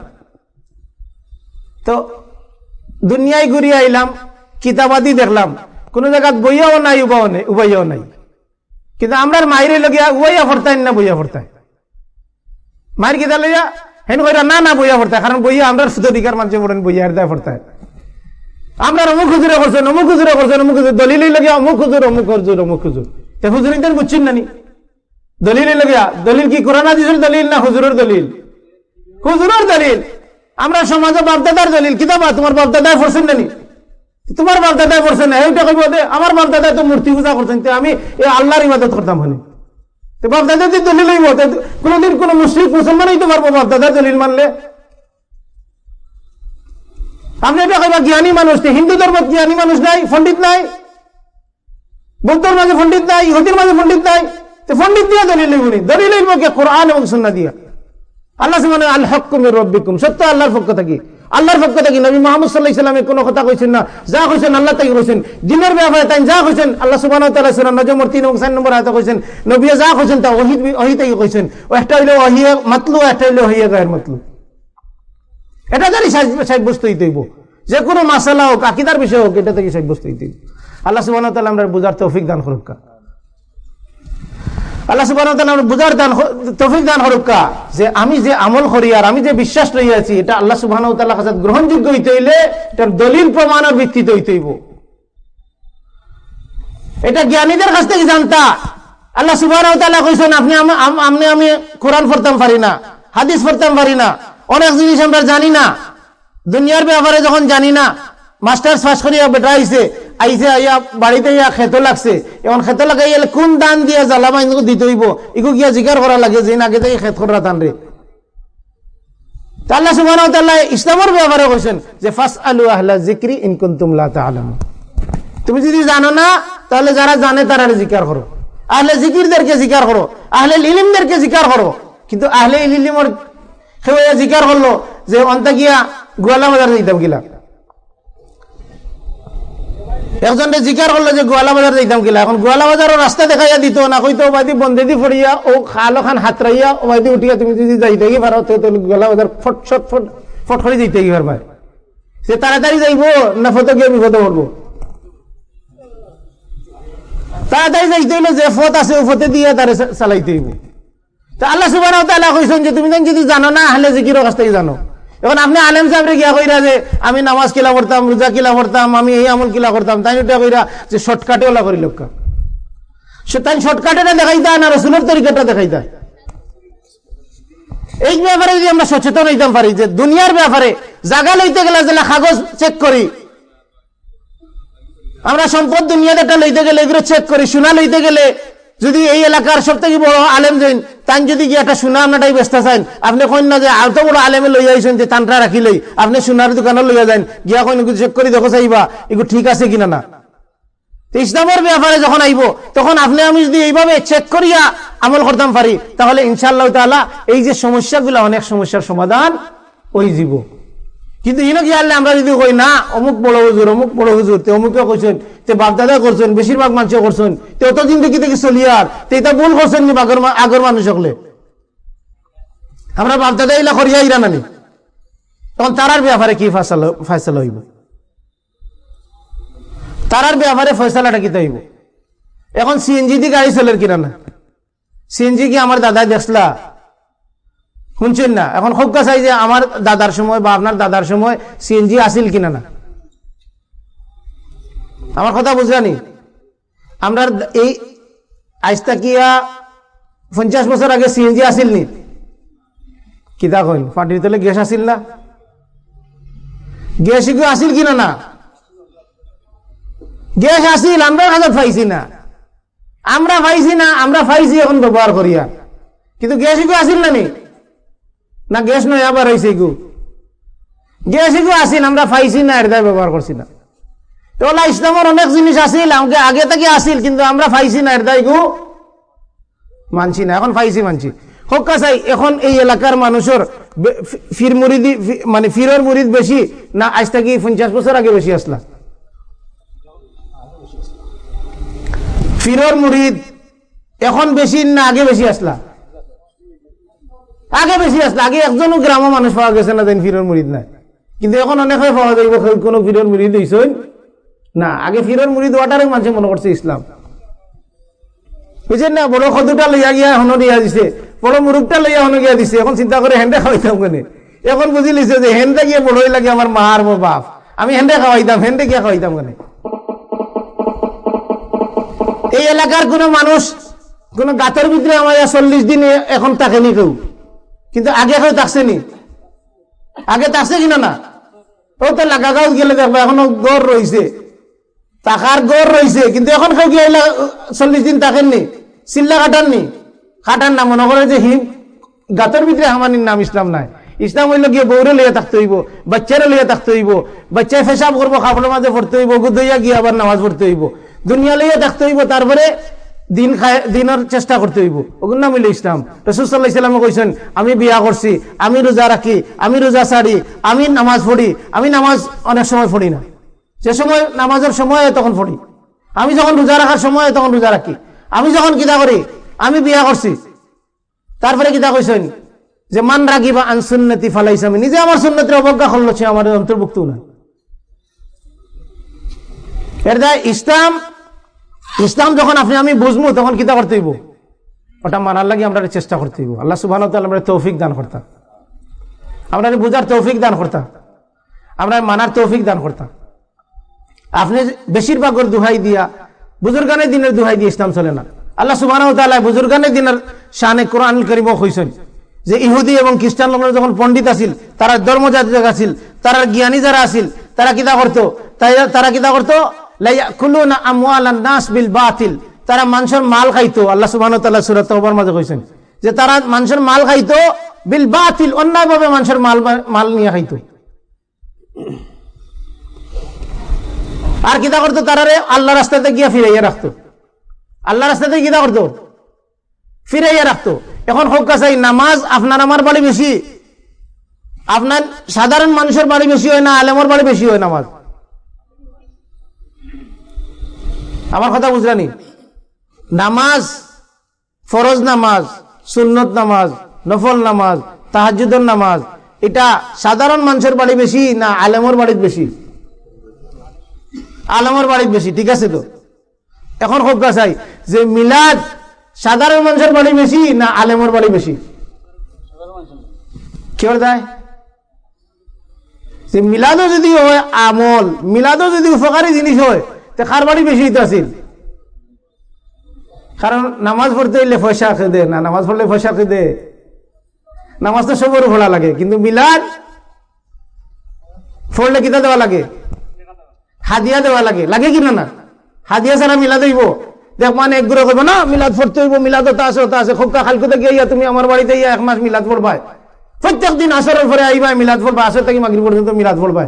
তো দুনিয়ায় ঘুরিয়ে আইলাম কিতাবাদি দেখলাম, কোন জায়গাত বইয়াও নাই উবাও নেই, উবাইয়াও নাই। কিন্তু আমরা মাইরে লগিয়া উবাইয়া ফরতাই না, বইয়া ফরতাই মায়ের কিতা লইয়া হেন কইরা না না, বইয়া ফরতাই কারণ বইয়া আমরা সুদ অধিকার মানুষ বইয়া দেয় ফরতাই আমরা অমুক হুজুরে করছেন, অমুক হুজুরে করছেন, অমুক হুজুর। দলিল লাগে অমুক হুজুর অমুক হুজুর অমুক হুজুর। হুজুর বুঝছেন নানি দলিল লাগিয়া, দলিল কি কোরআন হাদিসের দলিল না হুজুরের দলিল? হুজুরের দলিল। আমরা সমাজে বাপদাদার দলিল কিতাবা তোমার বাপদাদায় পড়ছেন নানি তোমার বাপদাদায় পড়ছেন না, এইটা কইব আমার বাপদাদায় তো মূর্তি পূজা করছেন আমি এই আল্লাহর ইবাদত করতাম বাপদাদা যদি দলিল কোনোদিন কোনো মুসলিম মুসলমানই তো পারব বাপদাদার দলিল মানলে। আপনি এটা কইবা জ্ঞানী মানুষ, তে হিন্দু ধর্ম জ্ঞানী মানুষ নাই, পণ্ডিত নাই। বৌদ্ধর মাঝে পণ্ডিত নাই, ইহুদির মাঝে পণ্ডিত নাই, তো পণ্ডিত দিয়া দলিল লইব নি। দলিল কোরআন এবং সুন্নাহ দিয়া। আল্লাহ মানে আল হকুমের রব্বিকুম। সত্য আল্লাহর পক্ষ থাকি। আল্লাহর পক্ষ থাকি নবী মোহাম্মদ সাল্লাহ ইসলামে কোনো কথা কইছেন না। যা কইছেন আল্লাহ তাকে কইছেন। দিনের ব্যাপারে তাই যা কইছেন, আল্লাহ সুরান নজমর তিন এবং চার নম্বর আয়তা কইছেন নবিয়া যা কইছেন তা অহিত থেকে কইছেন। একটা হইলে ওহিয়া মাতলু একটা হইলে ওহিয়া গায়ের মাতলু। এটা জানি সাব্যস্ত হইতে হইব। যে কোনো মাসালা হোক, আকিদার বিষয় হোক, এটা থেকে সাব্যস্ত হইতে হইব। আল্লাহ সুবাহ আমরা বুঝার তৌফিক দান করুকা আল্লাহ সুবাহ আমরা বুঝার দান তৌফিক দান হরক্কা যে আমি যে আমল করি আর আমি যে বিশ্বাস রইয়াছি এটা আল্লাহ সুবাহ কাছে গ্রহণযোগ্য হইতে হইলে এটার দলিল প্রমাণের ভিত্তিতে হইতে হইব। এটা জ্ঞানীদের কাছ থেকে জানতা। আল্লাহ সুবাহ আপনি আপনি আমি কোরআন পড়তাম পারি না, হাদিস পড়তাম পারি না। অনেক জিনিস আমরা জানি না। দুনিয়ার ব্যাপারে যখন জানি না, মাস্টার্স পাস করিয়া বেটা আইছে আইসে আইয়া বাড়িতে ইয়া খেতো লাগছে। এখন খেতো লাগাই কোন দান দিয়া জ্বালা মাইনকে দিতে হইব। ইকু গিয়া জিকার করা লাগে যে আগে থেকে খেত করা টান রে। আল্লাহ তাআলা ইসলামের ব্যাপারে কইছেন যে ফাস আলু আহলা জিকরি ইন কুনতুম লা তুমি যদি জানো না, তাহলে যারা জানে তারা জিকার করো। আহলে জিকিরদেরকে জিকার করো, আহলে ইলিমদেরকে জিকার করো। কিন্তু আহলে ইলিমর খেয়ে জিকার করল যে অন্তা গিয়া গোয়ালা বাজার দিতাম গিলা। একজনে জিকার করল যে গোয়ালা বাজার যাইতাম কিলা এখন গোয়ালা বাজারের রাস্তা দেখাইয়া দিত, না কইতো ওবাদি বন্ধে দি ফড়িয়া, ও খালো খান হাতরাইয়া ওবাদি উঠিয়া তুমি যদি যাইতে গিয়ে পারো, তো গোয়ালা বাজার ফট শট ফট ফট করে যাইতে গিয়ে পারবা। সে তাড়াতাড়ি যাইব, না ফটো গিয়ে বিপদে পড়ব তাড়াতাড়ি যাইতে হইলে যে ফত আছে ও ফতে দিয়া তারে চালাইতে হইব। তা আল্লাহ সুবাহ কইছেন যে তুমি যদি জানো, না আহলে জিকিরের কাছ থেকে জানো। এখন আপনি আলেম সাহেবরে গিয়া কইরা যে, আমি নামাজ কিলা করতাম রোজা কিলা করতাম আমি এই আমল কিলা করতাম তাই ওটা কইরা যে শর্টকাটে ওলা করি লোক তাই শর্টকাটেটা দেখাই দেয় না, রসুলের তরিকাটা দেখাই দেয় এই ব্যাপারে যদি আমরা সচেতন হইতাম পারি যে, দুনিয়ার ব্যাপারে জায়গা লইতে গেলে যে কাগজ চেক করি। আমরা সম্পদ দুনিয়াটা লইতে গেলে এগুলো চেক করি, সোনা লইতে গেলে। যদি এই এলাকার সব থেকে বড় আলেম যাইন তান যদি যে একটা সোনা আপনারটাই ব্যস্ত চান আপনি কইন না যে আলতো বড় আলেমে লই আইসেন যে তানটা রাখি লই। আপনি সোনার দোকানে লইয়া যান গিয়া কইন চেক করে দেখো চাইবা এগুলো ঠিক আছে কিনা না। ইসলামের ব্যাপারে যখন আইব, তখন আপনি আমি যদি এইভাবে চেক করিয়া আমল করতাম পারি, তাহলে ইনশাল্লাহ তালা এই যে সমস্যাগুলো অনেক সমস্যার সমাধান ওই জীব কিন্তু ইনো কি আনলে আমরা যদি কই, না, অমুক বড় হুজুর, অমুক বড় হুজুর, তে অমুকে কইছেন তে বাপদাদা করছেন, বেশিরভাগ মানুষ করছেন, তে অত জিন্দগি থেকে চলি আর, তে এটা ভুল করছেন নি আগর আগর মানুষ হকলে আমরা বাপদাদা ইলা করিয়া ইরা নানি তখন তারার ব্যাপারে কি ফাইসাল ফাইসাল হইব? তারার ব্যাপারে ফয়সালাটা কি হইব? এখন সিএনজি দিয়ে গাড়ি চলের কিনা না সিএনজি কি আমার দাদাই দেখলা? শুনছেন না? এখন খুব চাই যে আমার দাদার সময় বা আপনার দাদার সময় সিএনজি আসিল কিনা না? আমার কথা বুঝলানি আমরা এই আইসটা কিয়া পঞ্চাশ বছর আগে সিএনজি আসিল নি? কিতা কইন? ফাটির তলে গ্যাস আসিল না? গ্যাস কি আসিল কিনা না? গ্যাস আসিল আমরা হাজার পাইছি না। আমরা পাইছি না, আমরা পাইছি এখন ব্যবহার করিয়া। কিন্তু গ্যাস কি আসিল না নি? না গ্যাস নয় আবার হয়েছে গু। গ্যাস গু আসিল আমরা পাইছি না এটা ব্যবহার করছি না। তো ওলা ইসলামের অনেক জিনিস আসিল আমাকে আগে থেকে আসিল কিন্তু আমরা পাইছি না এটা গু। মানছি না, এখন পাইছি, মানছি। হোক চাই এখন এই এলাকার মানুষের ফির মুরিদি মানে ফিরের মুরিদ বেশি, না আজ থেকে পঞ্চাশ বছর আগে বেশি আসলা। ফিরর মুরিদ এখন বেশি না, আগে বেশি আসলা। আগে বেশি আসলে আগে একজনও গ্রাম মানুষ পাওয়া গেছে না দেন ফিরর মুরিদ নাই। কিন্তু এখন অনেক পাওয়া যাইব কোনো ফিরর মুরিদ হইসই না, আগে ফিরর মুরিদ ওয়াটারে মানুষ মনে করছে ইসলাম। বুঝছেন না, বড় সদুটা লইয়া গিয়া হন দিয়া দিছে, বড় মুরুখটা লইয়া হন গিয়া দিছে, এখন চিন্তা করে হেন্দে খাওয়াইতাম কেনে? এখন বুঝি লিছে যে হেন্দা গিয়ে বড়ই লাগে আমার মা আর মোর বাপ। আমি হেন্ডে খাওয়াইতাম, হেন্ডে গিয়ে খাওয়াইতাম কেন? এই এলাকার কোন মানুষ, কোন গাতের ভিতরে আমার চল্লিশ দিন এখন থাকেনি কেউ। কিন্তু আগে কেউ থাকছে নি আগে থাকছে কিনা না? ও তো লাগাগাঁও গেলে দেখব এখনও গড় রয়েছে। টাকার গড় রয়েছে, কিন্তু এখন কেউ গিয়ে চল্লিশ দিন থাকেননি? চিল্লা কাটাননি কাটান না, মনে করে যে হি, গাতের ভিতরে হামানির নাম ইসলাম নাই। ইসলাম হইলে গিয়ে বৌরে লিয়ে থাকতে হইব, বাচ্চারে লিয়ে থাকতে হইব, বাচ্চায় ফেসাব করব কাপড়ের মাঝে পড়তে হইব, গুদইয়া গিয়ে আবার নামাজ পড়তে হইব। দুনিয়া লইয়া থাকতে হইব, তারপরে দিন খায় দিনের চেষ্টা করতে হইব। ওগুলো নাম হইলে ইসলাম। রসুল্লাহ ইসলামে কইছেন, আমি বিয়া করছি, আমি রোজা রাখি, আমি রোজা ছাড়ি, আমি নামাজ পড়ি, আমি নামাজ অনেক সময় পড়ি না। যে সময় নামাজের সময় তখন পড়ি। আমি যখন রোজা রাখার সময় তখন রোজা রাখি। আমি যখন কিতা করি, আমি বিয়া করছি। তারপরে কিতা কইছেন, যে মান রাগিবা আন সুন্নতি ফালাইছে আমি নিজে আমার সুন্নতির অবজ্ঞা করল আমার অন্তর্ভুক্ত না এর ইসলাম ইসলাম যখন আপনি আমি বুঝব, তখন কিতা করতে হইব? ওটা মানার লাগে আমরা চেষ্টা করতে হইব। আল্লাহ সুবাহ আমরা তৌফিক দান করতাম আমরা বুঝার তৌফিক দান করতাম আমরা মানার তৌফিক দান করতাম আপনি বেশিরভাগ দুহাই দিয়া, বুজুর্গানের দিনের দুহাই দিয়ে ইসলাম চলে না। আল্লাহ সুবাহ বুজুর্গানের দিনের শানে কোরআন করিম হইছেন। যে ইহুদি এবং খ্রিস্টান লোকের যখন পণ্ডিত আছিল, তারা ধর্মজাতিক আছিল, তারা জ্ঞানী যারা আছিল, তারা কিতা করতো? তারা কিতা করতো? তারা মানুষের মাল খাইতো, আল্লাহ সুবাহ সুরাত মাঝে কইছেন। যে তারা মানুষের মাল খাইতো বিল বাতিল অন্যায় ভাবে মানুষের মাল মাল নিয়ে খাইতো। আর কিতা করতো তারারে আল্লাহ রাস্তাতে গিয়া ফিরাইয়া রাখতো। আল্লাহ রাস্তাতে কিতা করতো? ফিরাইয়া রাখতো। এখন হোক কাছাই নামাজ আপনার আমার বাড়ি বেশি। আপনার সাধারণ মানুষের বাড়ি বেশি হয় না, আলেমর বাড়ি বেশি হয় নামাজ। আমার কথা বুঝলানি? নামাজ, ফরজ নামাজ, সুন্নত নামাজ, নফল নামাজ তাহাজুদর নামাজ, এটা সাধারণ মানুষের বাড়ি বেশি না আলেমর বাড়ির বেশি? আলেমর বাড়ির বেশি, ঠিক আছে তো? এখন হোক চাই যে মিলাদ সাধারণ মানুষের বাড়ি বেশি না আলেমর বাড়ি বেশি? কেউ দেয় যে মিলাদও যদি হয় আমল, মিলাদও যদি উপকারী জিনিস হয় তো কার বাড়ি বেশি তো আছিল কারণ নামাজ পড়তে হইলে পয়সা দে, না নামাজ পড়লে পয়সা দে। নামাজ তো সবর ভোলা লাগে, কিন্তু মিলাদ পড়লে কিতা দেওয়া লাগে? হাদিয়া দেওয়া লাগে। লাগে কিনা না হাদিয়া ছাড়া মিলাদ হইব। দেখ মানে একগুলো করব না, মিলাদ পড়তে হইব, মিলাদ ওটা আছে ওটা আছে। খোকা খালকুতে গিয়ে তুমি আমার বাড়িতে ইয়া এক মাস মিলাদ পড়বাই। প্রত্যেক দিন আসরের পরে আইবা, মিলাদ পড়বা, আসর থেকে মাগরি পর্যন্ত মিলাদ পড়বাই।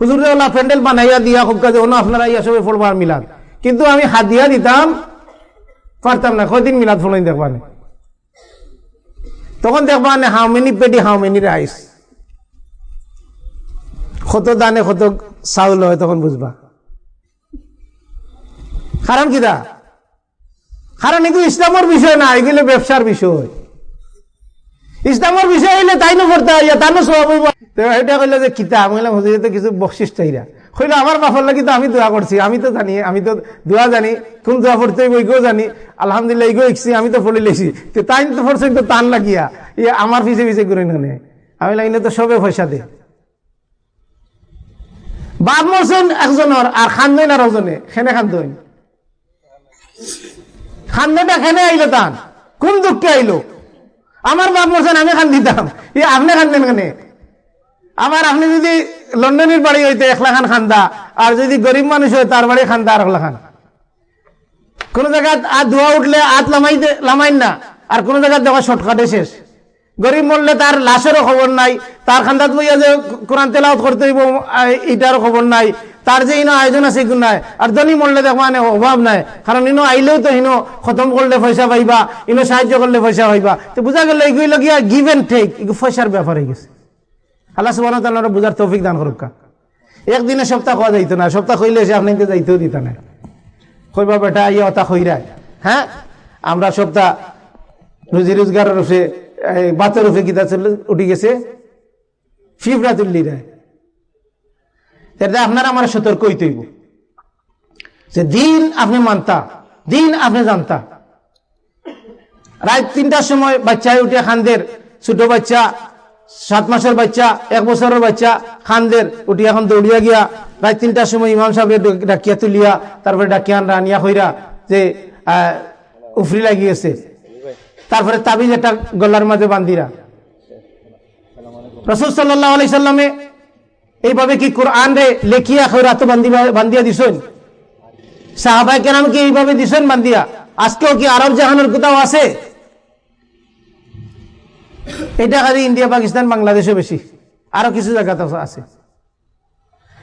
হুজুর প্যান্ডেল বানাইয়া দিয়া খোকা যে না আপনারা ইয়া সবাই পড়বা মিলাদ। কিন্তু আমি হাদিয়া দিতাম, পারতাম না, কয়দিন মিলাদ ফলাই দেখবা তখন দেখবা না হাউ মেনি পেটি হাউ মেনি রাইস কত দানে কত চাউল হয় তখন বুঝবা। কারণ কিরা কারণ এগুলো ইসলামের বিষয় না এগুলো ব্যবসার বিষয়। ইসলামের বিষয় হইলে তাই না পড়তে হয় তানো সব এটা কইলে যে কিতা আমি বললাম কিছু বকশিস চাইরা কইলে, আমার বাপর লাগি তো আমি দোয়া করছি, আমি তো জানি, আমি তো দোয়া জানি, কোন দোয়া পড়তে হইব এগো জানি, আলহামদুলিল্লাহ এগো ইকছি আমি তো পড়ে লেছি তো তাই তো পড়ছে, তো টান লাগিয়া ইয়ে আমার পিছিয়ে পিছিয়ে করে নেনে আমি লাগিলে তো সবে পয়সা দে। বাপ মরছেন একজনের, আর খান্দইন আর ওজনে খেনে খান্দইন। খান্দটা খেনে আইলো তান, কোন দুঃখে আইলো? আমার বাপ মরছেন, আমি খান দিতাম ইয়ে আপনি খান্দেন কেনে? আবার আপনি যদি লন্ডনের বাড়ি হইতে এক লাখান খান্দা, আর যদি গরিব মানুষ হয় তার বাড়ি খান্দা আর এক লাখান কোন জায়গায় আর ধোয়া উঠলে আত লামাই লামাইন না, আর কোন জায়গায় দেখা শর্টকাটে শেষ। গরিব মরলে তার লাশেরও খবর নাই, তার খান্দাত বইয়া যে কোরআন তেলাওত করতে হইব এটারও খবর নাই, তার যে ইনো আয়োজন আছে এগুলো নাই, আর ধনী মরলে দেখ মানে অভাব নাই, কারণ ইনো আইলেও তো ইনো খতম করলে পয়সা পাইবা, ইনো সাহায্য করলে পয়সা পাইবা। তো বুঝা গেল এগুলো গিয়া গিভ এন্ড টেক এগুলো পয়সার ব্যাপার হয়ে গেছে। আল্লাহ সুবাহ তাল্লাহ বুঝার তৌফিক দান করুক একদিনে সপ্তাহ খাওয়া যাইতো না, সপ্তাহ কইলে সে আপনাকে যাইতেও দিত না। কইবা, বেটা ইয়ে অতা খইরায় হ্যাঁ? আমরা সপ্তাহ রুজি রোজগারের উপরে বাতের উপরে গীতা উঠে গেছে। ফিবরা তুললি রায় আপনারা আমার সতর্ক হইতেইব যে দিন আপনি মানতা, দিন আপনি জানতা। রাত তিনটার সময় বাচ্চায় উঠে খানদের ছোট বাচ্চা সাত মাসের বাচ্চা, এক বছরের বাচ্চা, খানদের উঠি এখন দৌড়িয়া গিয়া রাত তিনটার সময় ইমাম সাহেবের ডাকিয়া তুলিয়া, তারপরে ডাকিয়া রানিয়া হইরা যে উফরি লাগিয়েছে তারপরে তাবিজ একটা গলার মাঝে বান্দিরা রসুল সাল্লাহ আলি সাল্লামে এইভাবে কি কোরআন রে লেখিয়া খৈরা তো বান্দিয়া দিছেন? সাহাবাই কেরাম কি এইভাবে দিছেন বান্দিয়া আজকেও কি আরব জাহানের কোথাও আছে? এটা খালি ইন্ডিয়া পাকিস্তান, বাংলাদেশে বেশি। আরও কিছু জায়গাতে আছে।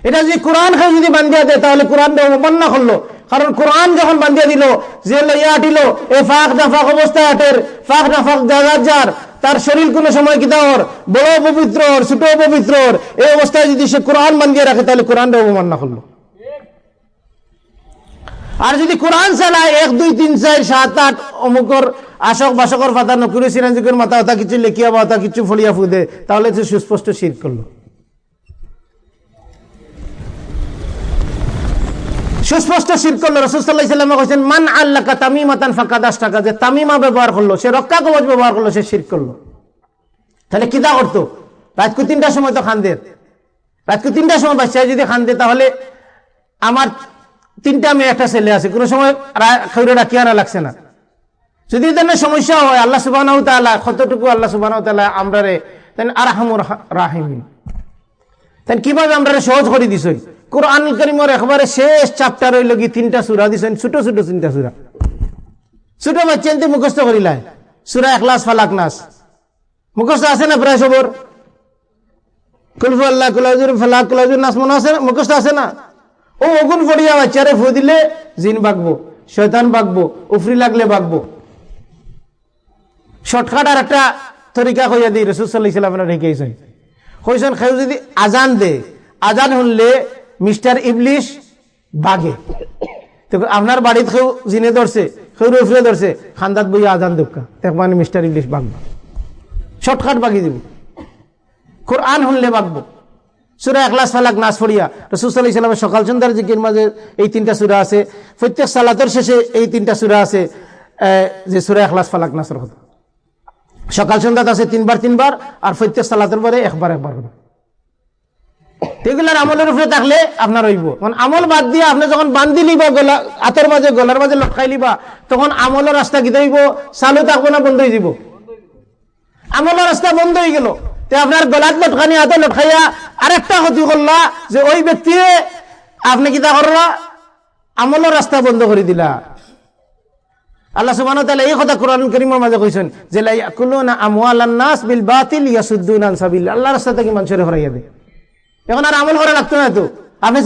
এটা যদি কোরআন খাই যদি বান্দিয়া দেয়, তাহলে কোরআন অবমাননা করল। কারণ কোরআন যখন বান্দিয়া দিল, যে লইয়া আটিল, এ ফাঁক নাফাক অবস্থায় আটের, ফাঁক নাফাক জাগার যার, তার শরীর কোনো সময় কিতা ওর বড় পবিত্র ওর ছোট পবিত্র ওর এই অবস্থায় যদি সে কোরআন বান্দিয়া রাখে, তাহলে কোরআন অবমাননা করল। আর যদি কোরআন চালায়, এক, দুই, তিন, চার, সাত, আট অমুকর আশক বাসকর ফাতা নকুরি সিরাজিকের মাথা হতা কিছু লেখিয়া বা কিছু ফলিয়া ফুদে, তাহলে সে সুস্পষ্ট শির করল। সুস্পষ্ট শির করল রসুল্লাহ ইসলামে কইছেন, মান আল্লাহ তামিমাতান ফাঁকা দাস টাকা যে তামিমা ব্যবহার করল, সে রক্ষা কবচ ব্যবহার করল, সে শির করল। তাহলে কিতা করতো? রাতকু তিনটার সময় তো খান খান্দের রাতকু তিনটার সময় বাচ্চা যদি খান্দে তাহলে আমার তিনটা মেয়ে, একটা ছেলে আছে। কোনো সময় খৈরে ডাকিয়া না, লাগছে না। যদি তেমন সমস্যা হয়, আল্লাহ সুবাহ কতটুকু আল্লাহ সুবাহ আমরা রে তেন আরহামুর রাহিমিন। তেন কীভাবে আমরা সহজ করে দিছ কোরআন করিমর একবারে শেষ চ্যাপ্টার হইল কি তিনটা সুরা দিছেন? ছোট ছোট তিনটা সুরা। ছোট বাচ্চা এনতে মুখস্থ করিলাই সুরা একলাস ফালাক, নাস। মুখস্থ আছে না প্রায় সবর? কুলফু আল্লাহ কুলাজুর ফালাক কুলাজুর নাস মনে আছে? মুখস্থ আছে না? ও অগুন ফড়িয়া বাচ্চারে ফু দিলে জিন বাগবো, শয়তান বাগবো, উফরি লাগলে বাগবো। শর্টকাট আর একটা তরিকা কইয়া দিই, রসুল সাল্লাহ ইসলামের কইছেন কেউ যদি আজান দে, আজান শুনলে মিস্টার ইবলিশ বাগে। তো আপনার বাড়িতে কেউ জিনে ধরছে, কেউ রফিয়ে ধরছে, খান্দাত বইয়া আজান দুঃখা মানে মিস্টার ইবলিশ বাগবা। শর্টকাট বাগি দিব। কোরআন শুনলে বাগবো। সুরা একলাস ফালাক নাচ ফড়িয়া রসুসাল্লাহ ইসলামের সকাল সন্ধ্যার জিকির মাঝে এই তিনটা সুরা আছে, প্রত্যেক সালাতের শেষে এই তিনটা সুরা আছে যে সুরা একলাস ফালাক নাচের কথা। সকাল সন্ধ্যাতে আছে তিনবার তিনবার, আর প্রত্যেক সালাতের পরে একবার একবার করে। এগুলার আমলের উপরে থাকলে আপনার হইব। মানে আমল বাদ দিয়ে আপনি যখন বান্ধি লিবা, গলা হাতের মাঝে, গলার মাঝে লটকাই লিবা, তখন আমলের রাস্তা কি হইব? চালু থাকব না, বন্ধ হয়ে যাব? আমলের রাস্তা বন্ধ হয়ে গেল। তে আপনার গলাত লটকানি হাতে লটকাইয়া আরেকটা ক্ষতি করলা যে ওই ব্যক্তি আপনি কিতা করলা আমলের রাস্তা বন্ধ করে দিলা। আল্লাহ বিল আন লাগতো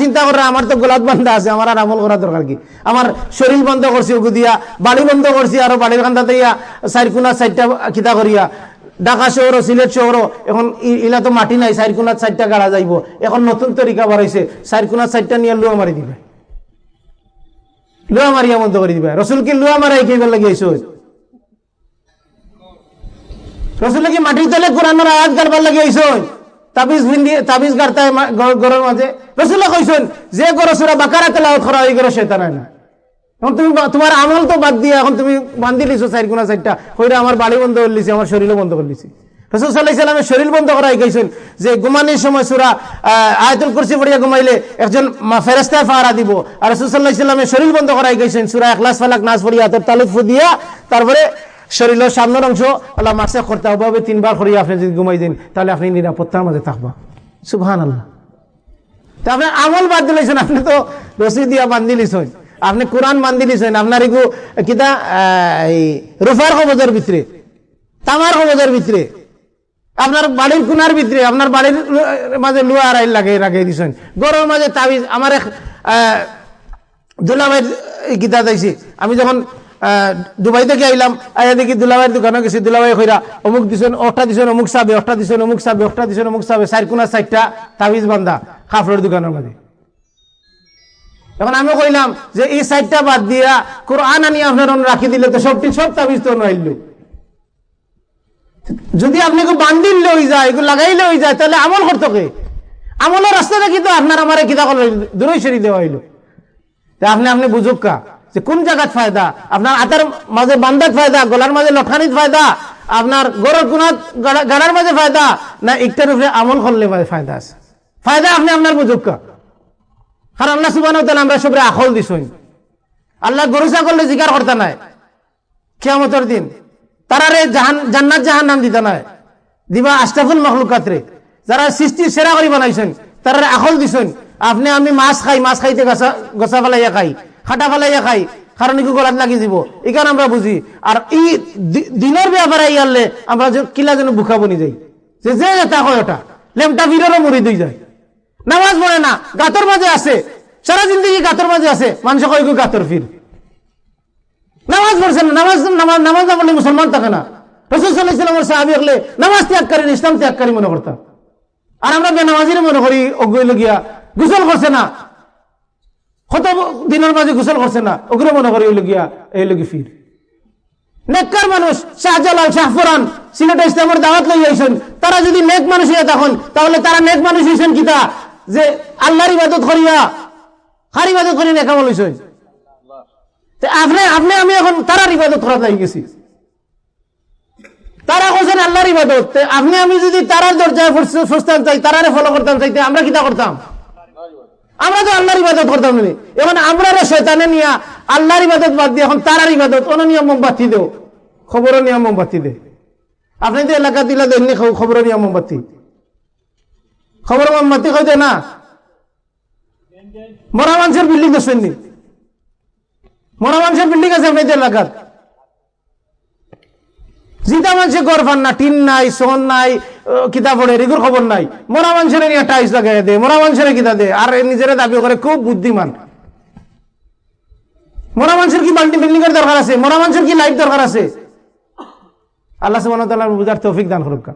চিন্তা করেন, আমার তো গোলাপ বান্ধা আছে, আমার আর আমল করা দরকার কি? আমার শরীর বন্ধ করছি ওগু দিয়া বাড়ি বন্ধ করছি, আরও বাড়ির কান্দা দিয়া চারকুনা চারটা খিতা করিয়া ঢাকা শহর, সিলেট শহর, এখন ইলা তো মাটি নাই চারকুনার চারটা গাড়া যাইব। এখন নতুন তরিকা বাড়াইছে চারকুনার চারটা নিয়ে লুয়া মারি দিবে। লুয়া মারিয়া বন্ধ করে দিবে। রসুল কি লুয়া মারাই কেবার লাগিয়েছ রসুল কি মাটির তলে কোরআনের আয়াত গাড়বার লাগিয়েছ তাবিজ গাড়তায় গরের মাঝে রসুল্লাহ কইছেন যে গরো সুরা বাকারা তেলাওয়াত করা ওই গরো শেতান হয় না এখন তুমি তোমার আমল তো বাদ দিয়ে এখন তুমি বান্ধি লিছো চার গুণা চারটা কইরা আমার বাড়ি বন্ধ করে লিছি, আমার শরীরও বন্ধ করে লিছি। রসুল শরীর বন্ধ করা গেছেন যে ঘুমানির সময় সুরা আয়তুল কুরসি পড়িয়া ঘুমাইলে একজন ফেরেস্তায় ফাহারা দিব। আর রসুল শরীর বন্ধ করাই গেছেন সুরা একলাস ফালাক নাচ পড়িয়া হাতের তালুক দিয়া তারপরে শরীরের সামনের অংশ আল্লাহ মাসে করতে হবে তিনবার করিয়া আপনি যদি ঘুমাই দিন, তাহলে আপনি নিরাপত্তার মাঝে থাকবা। সুবহান আল্লাহ তা আপনি আমল বাদ দিলেছেন, আপনি তো রসি দিয়া বান্ধি লিছেন। আপনি কোরআন বান্ধি লিছেন আপনার এগু কিতা রুফার কবজের ভিতরে, তামার কবজের ভিতরে, আপনার বাড়ির কোনার ভিতরে, আপনার বাড়ির মাঝে লুয়া আড়াই লাগে রাখিয়ে দিছেন। গরমের মাঝে তাবিজ, আমার এক দুলাভাই গীতা দিয়েছি আমি যখন দুবাই থেকে আইলাম আইয়া দেখি দুলাভাইয়ের দোকানে গেছি, দুলাভাই কইরা, অমুক দিছেন অটা দিছেন, অমুক সাবে অটা দিছেন, অমুক সাবে অটা দিছেন, অমুক সাবে চার কোনা চারটা তাবিজ বান্ধা কাপড়ের দোকানের মাঝে। এখন আমি কইলাম যে এই সাইডটা বাদ দিয়া কোরআন আনি আপনার রাখি দিলে তো সবটি সব তাবিজ তো যদি আপনাকে বান্দিল লই যায়, এগুলো লাগাইলে হয়ে যায়, তাহলে আমল করতো কে? আমলের রাস্তাটা কিন্তু আপনার আমার কিতা করল দূরই সরি দেওয়া হইল। আপনি আপনি বুঝুক কা? যে কোন জায়গাত ফায়দা? আপনার আতার মাঝে বান্দার ফায়দা, গলার মাঝে লঠানির ফায়দা, আপনার গড়ের কোনাত গাড়ার মাঝে ফায়দা, না একটার উপরে আমল করলে ফায়দা আছে? ফায়দা আপনি, আপনার বুঝুক কা? কারণ আল্লাহ সুবাহ আমরা সবরে আখল দিছই। আল্লাহ গরু ছাগলে জিকার করতে নাই। কেমতর দিন তারারে জাহান জান্নাত জাহান নাম দিতে নাই। দিবা আস্তাফুল মখলুকাতরে যারা সৃষ্টি সেরা করে বানাইছেন, তারা আখল দিছেন আপনি আমি মাছ খাই, মাছ খাইতে গছা গছা ফেলাইয়া খাই, খাটা ফেলাইয়া খাই কারণ একটু গলাত লাগি যাব। এখানে আমরা বুঝি আর এই দিনের ব্যাপারে ইয়ারলে আমরা কিলা যেন বুকা বনি যাই যে যে এটা হয় ওটা। লেমটা বীরেরও মরি দুই যায়। নামাজ পড়ে না, গাতর মাঝে আছে। সারা জিন্দগি গাতর মাঝে আছে, মানুষ কয় গাতর ফির নামাজ পড়ছে না, নামাজ নামাজ না পড়লে মুসলমান থাকে না। নামাজ ত্যাগকারী ইসলাম ত্যাগকারী মনে করতাম। আর আমরা বেনামাজির মনে করি করছে না। কত দিনের মাঝে গোসল করছে না ওগুলো মনে করি ফির নেককার মানুষ, শাহজালাল, শাহফুরান, সিলেট ইসলামের দাওয়াত লই আইছেন। তারা যদি নেক মানুষ হইয়া তখন তাহলে তারা নেক মানুষ হইছেন কিতা যে আল্লাহর ইবাদত করিয়া হার ইবাদত করি নেকামল হইছেন আপনি আপনি আমি এখন তারার ইবাদত করা যাই গেছি। তারা করছেন আল্লাহর ইবাদত। আপনি আমি যদি তারার দরজায় ফুসতাম চাই, তারারে ফলো করতাম চাইতে আমরা কিতা করতাম? আমরা তো আল্লাহর ইবাদত করতাম না। এখন আমরা শৈতানে নিয়ে আল্লাহর ইবাদত বাদ দিয়ে এখন তারার ইবাদত, অন্য নিয়ম মোমবাতি দেও। খবর নিয়ম মোমবাতি দে আপনি তো এলাকা দিলা দেখনি খবর নিয়ম মোমবাতি। খবর মোমবাতি কই দে না? মরা মানুষের বিল্ডিং দেখছেন নি? মরা মানুষের বিল্ডিং আছে আপনাদের এলাকার। জিতা মানুষে গড় ফান না টিন নাই সোন নাই কিতা পড়ে এগুর খবর নাই। মরা মানুষের নিয়ে টাইস লাগাই দে, মরা মানুষের কিতা দে, আর নিজের দাবি করে, খুব বুদ্ধিমান। মরা মানুষের কি বাল্টি বিল্ডিং এর দরকার আছে? মরা মানুষের কি লাইট দরকার আছে? আল্লাহ সুবাহ বুঝার তৌফিক দান করুক।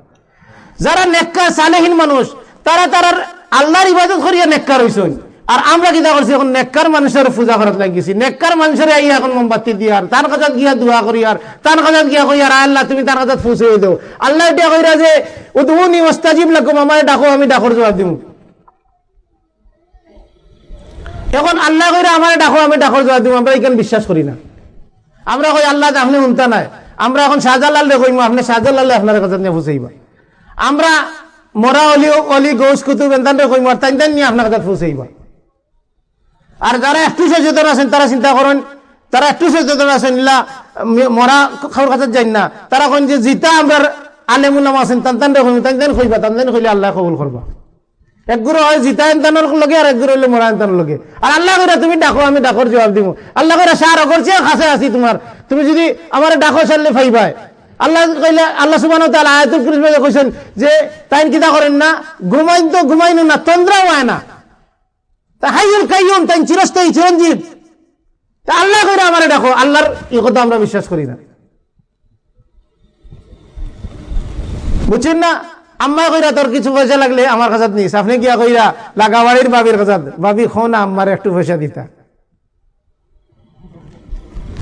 যারা নেককার, সালেহীন মানুষ তারা তারার আল্লাহর ইবাদত করিয়া নেককার হয়েছেন আর আমরা কিতা করছি এখন নেককার মানুষের পূজা করার লাগিয়েছি নেককার মানুষের এই এখন মোমবাতি দিয়ার তার কাছে গিয়া দোয়া করি আর, তার কাছে গিয়া কই আর আল্লাহ, তুমি তার কাছে ফুসে দেও। আল্লাহ এটা কইরা যে ও উদুনি ওস্তাজিব লাকুম আমার ডাকো, আমি ডাকর জবাব দিব এখন আল্লাহ কইরা আমার ডাকো, আমি ডাকর জবাব দিব আমরা এখানে বিশ্বাস করি না। আমরা কই, আল্লাহ আপনি উনতা নাই। আমরা এখন শাহজালাল রে কইমু, আপনি শাহজালাল আপনার কাছে নিয়ে ফুসাইবা আমরা মরা অলি অলি গৌস কুতুব এন্তান রে কইমু আর তাই নিয়ে আপনার কাছে ফুসাইবা আর যারা একটু সচেতন আছেন তারা চিন্তা করেন তারা একটু সচেতন আছেন মরা খাওয়ার কাছে যাই না তারা কন যে জিতা আমরা আলেমুলাম আছেন, তান তান রকম তান তান কইবা তান তান কইলে আল্লাহ কবুল করবা এক গুরু হয়, জিতা এনতানোর লগে আর এক গুরু হইলে মরা এনতানোর লগে। আর আল্লাহ করে তুমি ডাকো, আমি ডাকর জবাব দিব আল্লাহ করে সার করছে কাছে আছি তোমার তুমি যদি আমার ডাকো সারলে ফাইবাই। আল্লাহ কইলে, আল্লাহ যে তাই কিতা করেন না? ঘুমাইন তো ঘুমাইন না, তন্দ্রাও হয় আল্লাহ আমার দেখো কথা আমরা বিশ্বাস করি না। বুঝছেন না? আম্মা কইরা তোর কিছু পয়সা লাগলে আমার কাছে নিস। আপনি গিয়া কইরা লাগাবাড়ির বাবির কাছে বাবি খো না আম্মার একটু পয়সা দিতা।